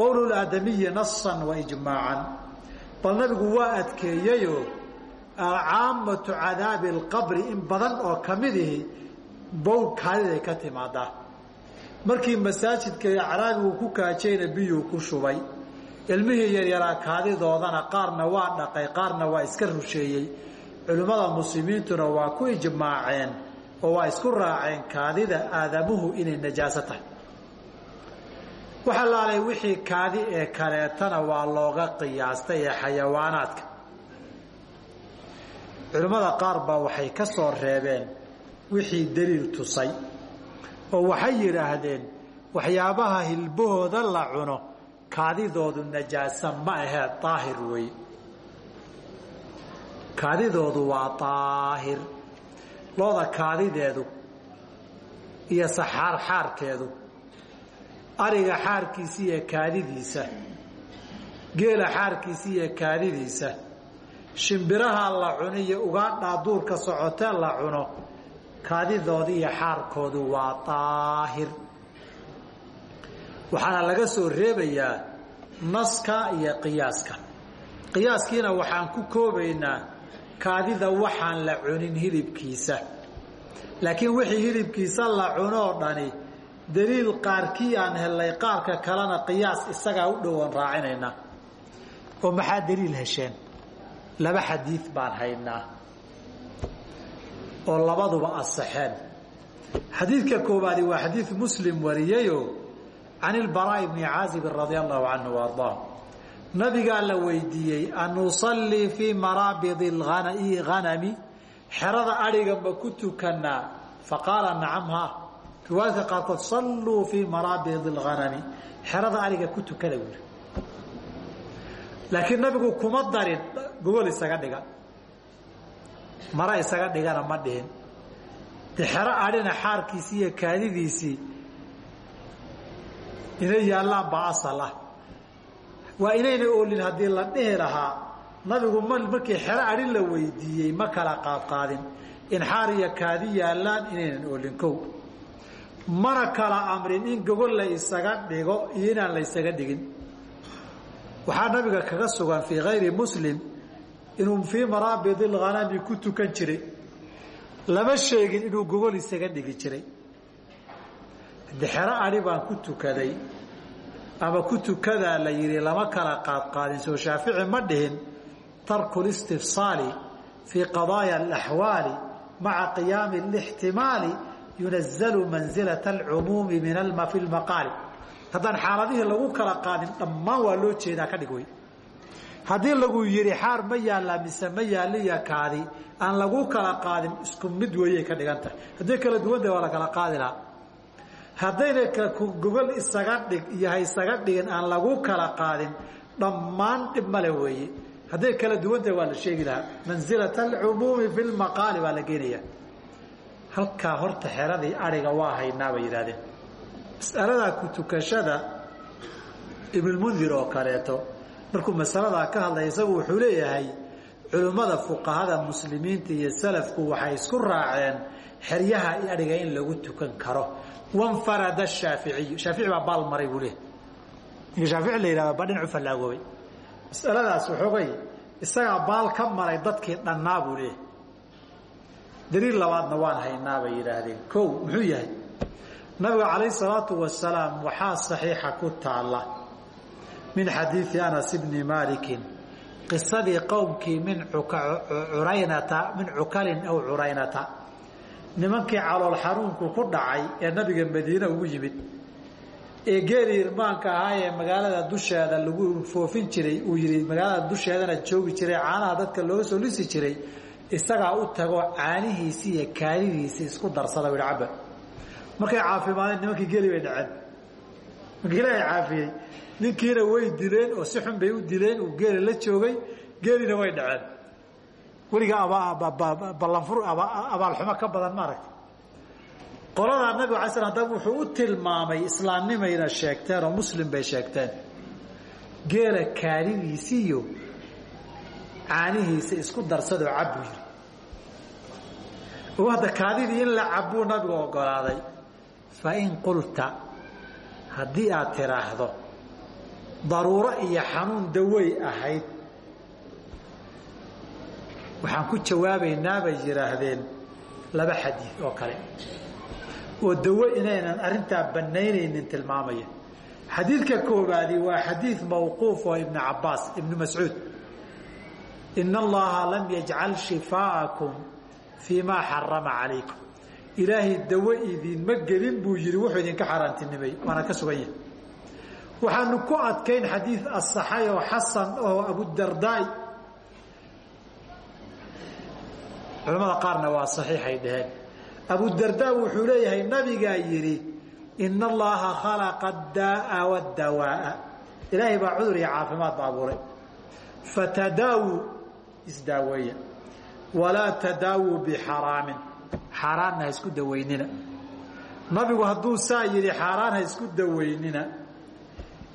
bawlulaadamiyi nasan wa ijmaacan. Bal nabigu waa adkeeyeyoo caamatu cadaabi alqabri in badan oo ka midihi bowl kaadiday ka timaadaa markii masaajidka caraabigu ku kaajayna biyuu ku shubay. Ilmihii yaryaraa kaadidoodana qaarna waa dhaqay qaarna waa iska rusheeyey. Culimmada muslimiintuna waa ku ijmaaceen oo waa isku raaceen kaadida aadamuhu inay najaaso tahay waxa laalay wixii kaadi ee kaleetana waa looga qiyaastay ee xayawaanaadka. Culimmada qaar baa waxay ka soo reebeen wixii daliil tusay oo waxay yidhaahdeen waxyaabaha hilbahooda la cuno kaadidoodu najaasa ma ahee daahir wey. Kaadidoodu waa daahir. Looda kaadideedu iyo saxaar xaarkeedu ariga xaarkiisa iyo kaadidiisa geela xaarkiisa iyo kaadidiisa shimbiraha la cuniyo ugaadhaa duurka socotee la cuno kaadidooda iyo xaarkoodu waa daahir waxaana laga soo reebayaa naska iyo qiyaaska. Qiyaaskiina waxaan ku koobaynaa kaadida waxaan la cunin hilibkiisa. Laakiin wixii hilibkiisa la cunoo dhani daliil qaarkii aan hellay qaarka kalena qiyaas isagaa u dhowan raacinaynaa. oo maxaa daliil hesheen? laba xadiid baan haynaa. oo labaduba asaxeen xadiidka koobaadi waa xadiid muslim wariyeyo can ilbaraa'i bni caazibin radia allahu canhu ardaa. nabigaa la weydiiyey an nusallii fii maraabidi hanami xerada adhiga ma ku tukanaa faqaala nacam ha riwaayadka qaarkood salluu fii maraabidi اlhanami xerada adhiga ku tukada buuri laakiin nabigu kuma darin gogol isaga dhiga. Mara isaga dhigana ma dhihin. De xero adhina xaarkiisii iyo kaadidiisii inay yaallaan baa asal waa inayna oolin haddii la dhihi lahaa nabigu m markii xero adhi la weydiiyey ma kala qaadqaadin. In xaar iyo kaadi yaallaan inaynan oolin kow mana kala amrin in gogol la isaga dhigo iyo inaan la isaga dhigin waxaa nabiga kaga sugan fii kayri muslim inuu fii maraabid اlhanami ku tukan jiray lama sheegin inuu gogol isaga dhigi jiray de xero adhi baan ku tukaday ama ku tukadaa la yidhi lama kala qaadqaadin soo shaafici ma dhihin tarku اlistifsaali fii qadaaya اlaxwaali maca qiyaami اlاxtimaali yunazalu manzilaة اlcumuumi min alma fi lmaqaali haddaan xaaladihii lagu kala qaadin dhammaan waa loo jeedaa ka dhig wey haddii lagu yidhi xaar ma yaallaa mise ma yaaliya kaadi aan lagu kala qaadin isku mid weeyay ka dhigan tahay hadday kala duwanta waa la kala qaadi haddayna gogol isaga dhig iyo isaga dhigin aan lagu kala qaadin dhammaan dhib male weeye hadday kala duwantahay waa la sheegi lahaa manzilat alcumuumi fi lmaqaali baa la geenaya halkaa horta xeradii adhiga waa haynaa bay yidhahdeen masaladaa ku tukashada ibnulmundir oo kaleeto markuu masaladaa ka hadlaya isagu wuxuu leeyahay culimmada fuqahada muslimiinta iyo salafku waxay isku raaceen xeryaha adhiga in lagu tukan karo. Wanfarada shaaficiyu shaafici baa baal maray buu leeyahy ninka shaafici la yidhahda baa dhinacu fallaagoobay masaladaas waxoogay isagaa baal ka maray dadkii dhannaa buu leeyahay daliil labaadna waan haynaa bay yidhaahdeen. Kow muxuu yahay? Nabiga calayh salaatu wasalaam waxaa saxiixa ku taalla min xadiidi anas bni maalikin qisadii qowmkii min curaynata min cukalin aw curaynata. Nimankii calool xanuunku ku dhacay ee nabiga madiine ugu yimid ee geeli irmaanka ahaa ee magaalada dusheeda lagu foofin jiray uu yihi magaalada dusheedana joogi jiray caanaha dadka looga soo lisi jiray isagaa u tagoo caanihiisi iyo kaalidiisi isku darsada i caba markay caafimaadeen nimankii geeli bay dhaceen. Markii ilaahay caafiyey. Ninkiina way dileen oo si xun bay u dileen uu geeli la joogay geelina way dhaceen. Weliga ballanfur abaalxumo ka badan maaragta qoladaa nabiga alay slam haddaba wuxuu u tilmaamay islaamnimayna sheegteen oo muslim bay sheegteen. Geela kaalidiisiiyo caanihiisa isku darsadoo cab buu yidhi. oo hadda kaadidii in la cabbuu nabigu ogolaaday fain qulta haddii aad tidhaahdo daruuro iyo xanuun dawey ahayd. Waxaan ku jawaabaynaa bay yidhaahdeen laba xadiid oo kale. Oo dawo inaynan arrintaa bannaynaynin tilmaamaya. Xadiidka koobaadi waa xadiid mawquuf oo ibnu cabbaas ibnu mascuud. Ina allaha lam yajcal shifaa'akum fii maa xarama calaykum. Ilaahay dawo idinma gelin buu yidhi wuxuu idinka xaaraantinimay waana ka sugan yahay. Waxaanu ku adkayn xadiid asaxay oo xasan oo abudardaai culamada qaarna waa saxiixay dhaheen. Abudardaa wuxuu leeyahay nabigaa yidhi ina allaha khalaqa daaa wadawaaa ilaahay baa cudur iyo caafimaad ba abuuray. Fatadaawuu isdaaweeya walaa tadaawuu bixaraamin. Xaaraanna ha isku dawaynina nabigu hadduu saa yidhi xaaraan ha isku dawaynina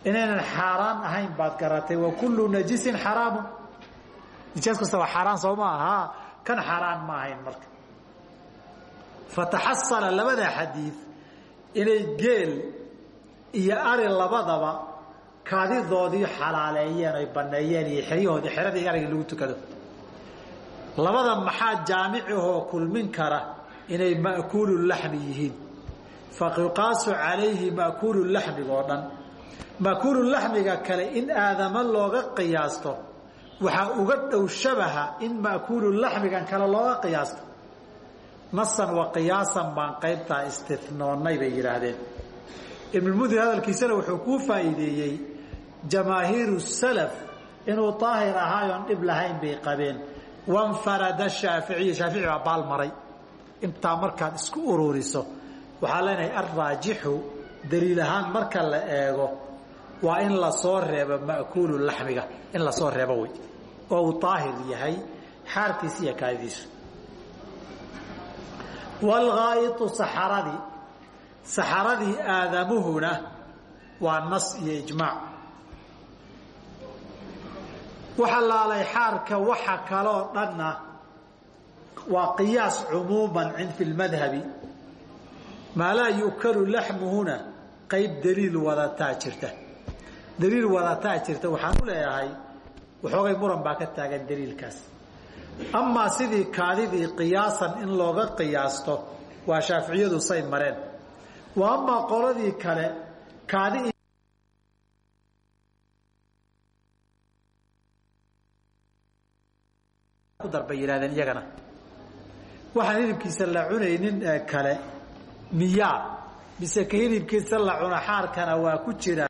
inaynan xaaraan ahayn baad garatay wa kullu najisin xaraamu nijaas kasta waa xaaraan soo ma aha kan xaaraan ma ahayn marka. Fataxasala labada xadiid inay geel iyo ari labadaba kaadidoodii xalaaleeyeen ay baneeyeen iyo xeryahoodii xeradii ariga lagu tukado labada maxaa jaamicahoo kulmin kara inay ma'kuulu laxmi yihiin. Fayuqaasu calayhi ma'kuulu laxmiga oo dhan. Ma'kuulu laxmiga kale in aadama looga qiyaasto waxaa uga dhow shabaha in ma'kuulu laxmigan kale looga qiyaasto. Nasan wa qiyaasan baan qaybtaa istinoonnay bay yidhaahdeen. Ibnulmundir hadalkiisana wuxuu kuu faa'iideeyey jamaahiiru salaf inuu daahir ahaayoon dhib lahayn bay qabeen wanfarada shaaficiya shaafici baa baal maray intaa markaad isku ururiso waxaa leenahay alraajixu daliil ahaan marka la eego waa in la soo reebo ma'kuulu laxmiga in la soo reebo wey oo uu daahir yahay xaarkiisa iyo kaadidiisu waalghaa'itu saxaradii saxaradii aadamuhuna waa nas iyo ijmaac waxa laalay xaarka waxa kaloo dhanna waa qiyaas cumuuman fi lmadhabi maa laa yu'kalu laxmuhuna qayb daliil wadataa jirta. Daliil wadataa jirta waxaan u leeyahay waxoogay muran baa ka taagan daliilkaas. Amaa sidii kaadidii qiyaasan in looga qiyaasto waa shaaficiyadu say mareen. Wa amaa qoladii kale kaadi ku darbay yidhahdeen iyagana. Waxaan hilibkiisa la cunaynin ee kale miyaa mise ka hilibkiisa la cuno xaarkana waa ku jira.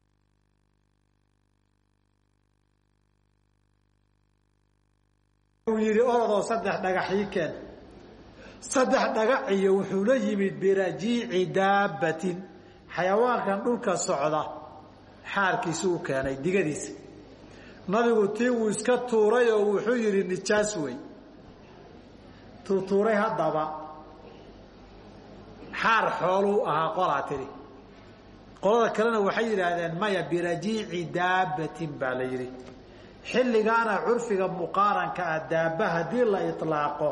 Yidhi orodoo saddex dhagaxii keen. Saddex dhagaciyo wuxuu la yimid birajiici daabbatin. Xayawaankan dhulka socda xaarkiisu u keenay digadiisa. Nabigu tii wuu iska tuuray oo wuxuu yidhi nijaas wey tuutuuray haddaba xaar xooluu ahaa qolaa tidhi qolada kalena waxay yidhaahdeen maya birajiici daabbatin baa la yidhi. Xilligaana curfiga muqaaranka ah daabba haddii la ilaaqo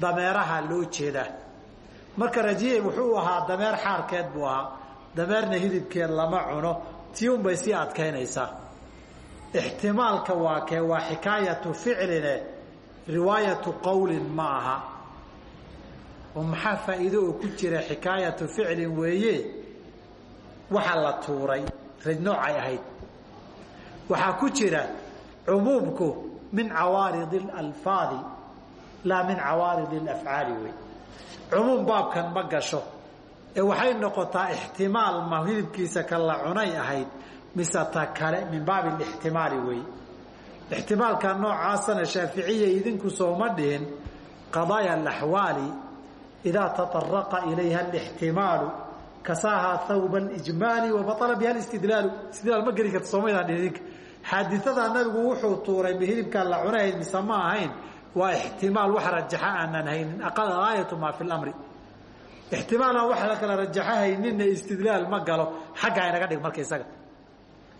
dameeraha loo jeedaa. Marka rajiic wuxuu ahaa dameer xaarkeed buu ahaa. Dameerna hilibkeed lama cuno tii unbay sii adkaynaysaa. Ixtimaalka waa kee waa xikaayatu ficline riwaayatu qowlin ma aha oo maxaa faa'iido oo ku jira xikaayatu ficlin weeye waxa la tuuray rid noocay ahayd waxaa ku jira cumuumku min cawaarid اlalfaadi laa min cawaarid اlafcaali wey cumuum baabkan ma gasho ee waxay noqotaa ixtimaal ma hilibkiisa ka la cunay ahayd mise ta kale min baabi اlixtimaali wey ixtimaalka noocaasana shaaficiya idinku sooma dhihin qadaaya alaxwaali idaa taaraqa ilayha alixtimaalu kasaahaa hawba alijmaali wa biha alistidlaalu. Istidlaal ma geli karta soomaydaan idinka xaadisadaa nabigu wuxuu tuuray mihilibkaa la cunahayd mise ma ahayn waa ixtimaal wax rajaxa aanaan haynin. Aayatu maa fi lamri ixtimaalaan wax la kala rajaxo hayninna istidlaal ma galo. Xagga aynaga dhig marka isaga.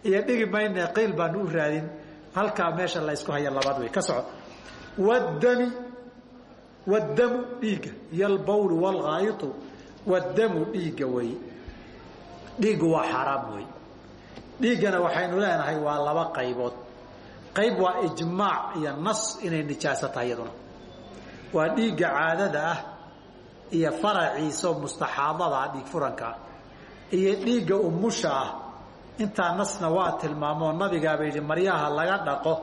Iyo dhigi mayne qiil baanu u raadin halkaa meesha la ysku haya labaad wey ka soco wadami wadamu dhiigga iyo albawlu waalghaayitu wadamu dhiigga wey dhiiggu waa xaaraam wey dhiiggana waxaynu leenahay waa laba qaybood. Qayb waa ijmaac iyo nas inay nijaaso tahay iyaduna. Waa dhiigga caadada ah iyo faraciisao mustaxaadada ah dhiig furanka ah. Iyo dhiigga umusha ah intaa nasna waa tilmaamoo nabigaaba yidhi maryaha laga dhaqo.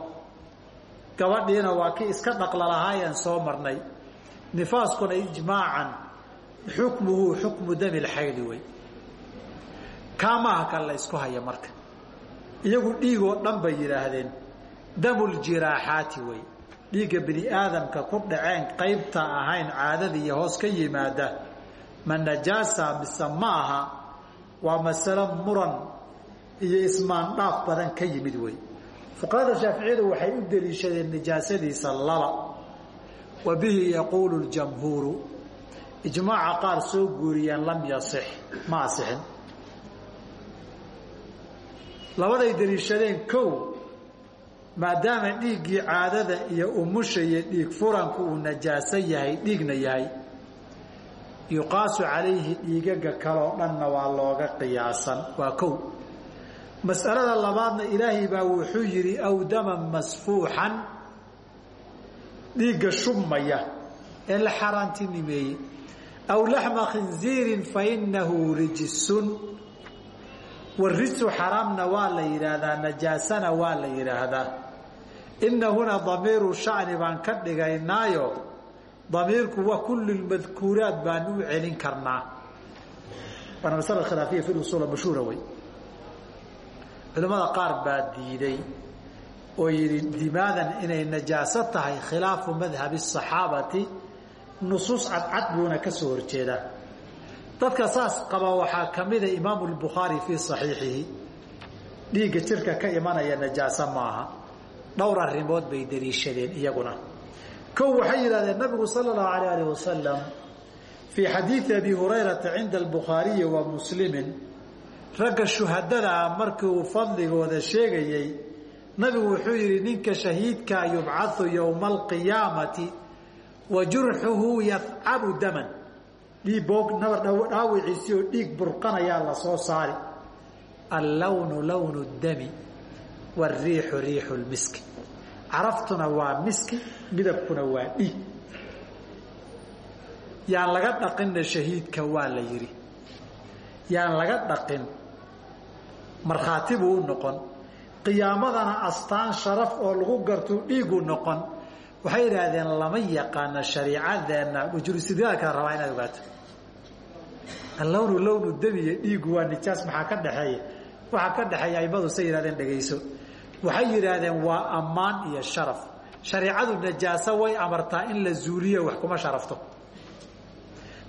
Gabadhiina waa kii iska dhaqlalahaayeen soo marnay. Nifaaskuna ijmaacan xukmuhu xukmu dami lxaydi wey. La ysku haya marka. Iyagu dhiigoo dhan bay yidhaahdeen damuljiraaxaati wey. Dhiigga bini aadamka ku dhaceen qaybta ahayn caadada iyo hoos ka yimaada. Ma najaasa mise ma aha? Waa masalo muran iyo ismaandhaaf badan ka yimid wey fuqahada shaaficiyadu waxay u deliishadeen nijaasadiisa laba. Wa bihi yaquulu ljamhuuru ijmaaca qaar soo guuriyeen lam yasix ma asixin. Labaday deliishadeen kow maadaama dhiiggii caadada iyo umusha iyo dhiig furanku uu najaaso yahay dhiigna yahay yuqaasu calayhi dhiigaga kaloo dhanna waa looga qiyaasan. Waa kow mas'alada labaadna ilaahay baa wuxuu yidhi aw daman masfuuxan. Dhiigga shubmaya ee la xaaraantinimeeyey. Aw laxma khinziirin fainahu rijisun warisu xaraamna waa la yidhaahdaa najaasana waa la yidhaahdaa. Inahuna damiiru shacni baan ka dhigaynaayo damiirku waa kulli madkuuraat baan u celin karnaa. Waana masala khilaafiya fi usuul mashhuura wey culimmada qaar baa diiday oo yidhi dimaadan inay najaaso tahay khilaafu madhabi asaxaabati nusuus cadcad buuna ka soo horjeedaa dadka saas qaba waxaa ka mida imaamu lbukhaari fii saxiixihi dhiigga jirka ka imanaya najaaso maaha dhowr arrimood bay daliishadeen iyaguna. Kow waxay yidhahdeen nabigu sala allahu alayh alih wasalam fii xadiidi abi hurayrata cinda albukhaariyi wa muslimin ragga shuhadadaa markii uu fadligooda sheegayey nabigu wuxuu yidhi ninka shahiidkaa yubcau yowma alqiyaamati wa jurxuhu yafcabu daman. Dhiiboog nabar dhaawiciisii oo dhiig burqanayaa la soo saari. Allawnu lawnu dami wariixu riixu lmiski caraftuna waa miski midabkuna waa dhiig. Yaan laga dhaqinna shahiidka waa la yidhi. Yaan laga dhaqin markhaati buu u noqon qiyaamadana astaan sharaf oo lagu gartuu dhiigu noqon. Waxay idhaahdeen lama yaqaano shariicadeenna. Ujuristidlaalkala rabaa inaad ogaato. Allawnu lawnu dami iyo dhiigu waa nijaas maxaa ka dhexeeya waxaa ka dhexeeya aimadu say yihahdeen dhegayso. Waxay yidhaahdeen waa ammaan iyo sharaf. Shareicadu najaaso way amartaa in la zuuliyo wax kuma sharafto.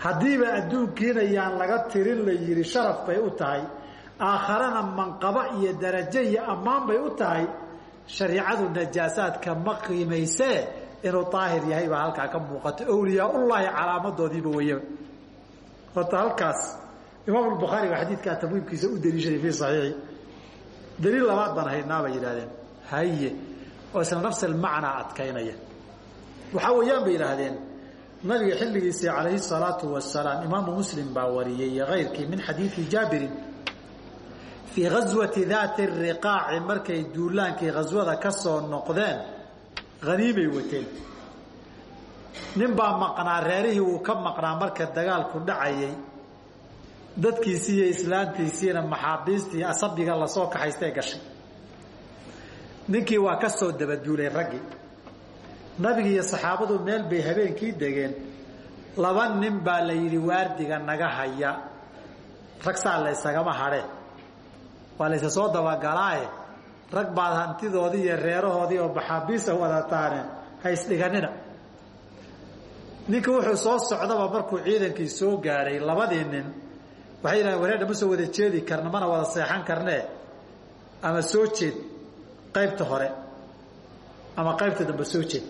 Haddiiba adduunkiina yaan laga tirin la yidhi sharaf bay u tahay aakharana manqabo iyo darajo iyo ammaan bay u tahay shariicadu najaasaadka ma qiimaysee inuu daahir yahay baa halkaa ka muuqato awliyaaulahi calaamadoodiiba weyaba horta halkaas imaam bukhaari baa xadiidkaa tamwiimkiisa u daliishaday fii saxiixi. Daliil labaad baan haynaa bay yidhahdeen haye oo isla nafs almacnaa adkaynaya. Waxaa weeyaan bay yidhaahdeen nabiga xilligiisii calayhi salaatu wasalaam imaamu muslim baa wariyey iyo kayrkii min xadiidi jaabirin fii gaswati daati riqaaci markay duulaankii gaswada ka soo noqdeen haniimay wateen nin maqnaa reerihii uu ka maqnaa marka dagaalku dhacayay dadkiisii iyo islaantiisiina maxaabiistii asabiga la soo kaxaystay gashay ninkii waa ka soo dabaduulay raggii nabigi iyo saxaabadu meel bay habeenkii degeen laba nin baa la yidhi waardiga naga haya rag saa la ysagama hadhe waa laysa soo dabagalaaye rag baad hantidoodii iyo reerahoodii oo maxaabiisa wadataane. Ha isdhiganina. Ninka wuxuu soo socdaba markuu ciidankii soo gaadhay labadii nin. Waxay yidhahdeen wareerdha ma soo wada jeedi karna mana wada seexan karnee ama soo jeed qaybta hore. Ama qaybta dambe soo jeed.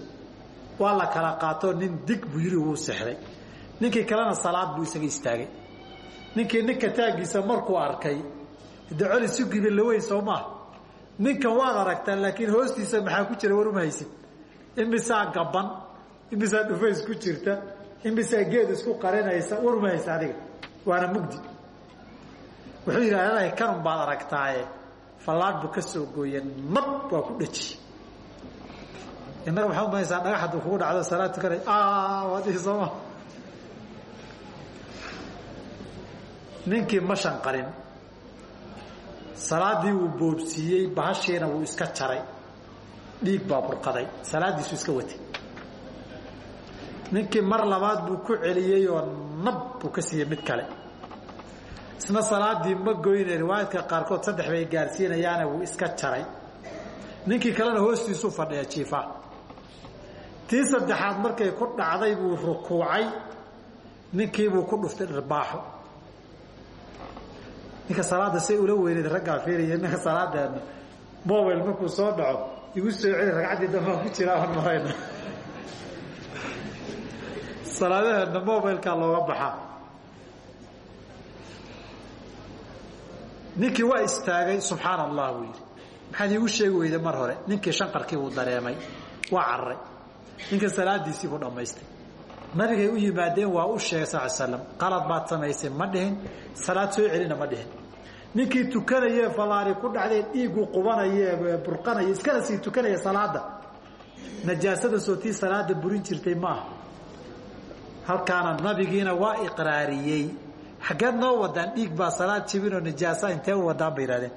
Waa la kala qaatoo nin dig buu yidhi wuu sexday ninkii kalena salaad buu isaga istaagay. Ninkii ninka taaggiisa markuu arkay de coli sugiba laweyn soo maaha ninkan waad aragtaa laakiin hoostiisa maxaa ku jira war uma haysid imisaa gaban imisaa dhufays ku jirta imisaa geed isku qarinaysa war uma haysa adiga. Waana mugdi. Wuxuu yidhahda kanun baad aragtaaye. Fallaad buu ka soo gooye nab waa ku dhaji. Innaga maxaa umalaysaa dhagax hadduu kugu dhacdo salaad tukanay waad ihi sooma ninkii ma shanqarin salaadii wuu boobsiiyey bahashiina wuu iska jaray. Dhiig baa burqaday. Salaaddiisu iska watay ninkii mar labaad buu ku celiyey oo nab buu ka siiyey mid kale. Isna salaadii ma goyne riwaayadka qaarkood saddex bay gaarsiinayaane wuu iska jaray. Ninkii kalena hoostiisuu fadhiya jiifa. Tii saddexaad markay ku dhacday buu rukuucay. Ninkiibuu ku dhuftay dhirbaaxo ninka salaada say ula weyneed raggaa fiiraya ninka salaadeena mobile markuu soo dhaco igu soo celi ragcaddii dambaa ku jiraa aan marayna salaadaheena mobilkaa looga baxaa ninkii waa istaagay subxaana allah buu yidhi. Maxaad iigu sheegi weyda mar hore ninkii shanqarkii buu dareemay waa cararay ninka salaadiisii buu dhammaystay nabigay u yimaadeen waa u sheegay sal slam qalad baad samaysay ma dhihin. Salaad soo celina ma dhihin. Ninkii tukanayee falaari ku dhacdee dhiigu qubanaye burqanaya iskana sii tukanaya salaada najaasada soo tii salaada burin jirtay maaha halkaana nabigiina waa iqraariyey. Xaggeed noo wadaan dhiig baa salaad jibinoo nijaasa intee u wadaan bay yihahdeen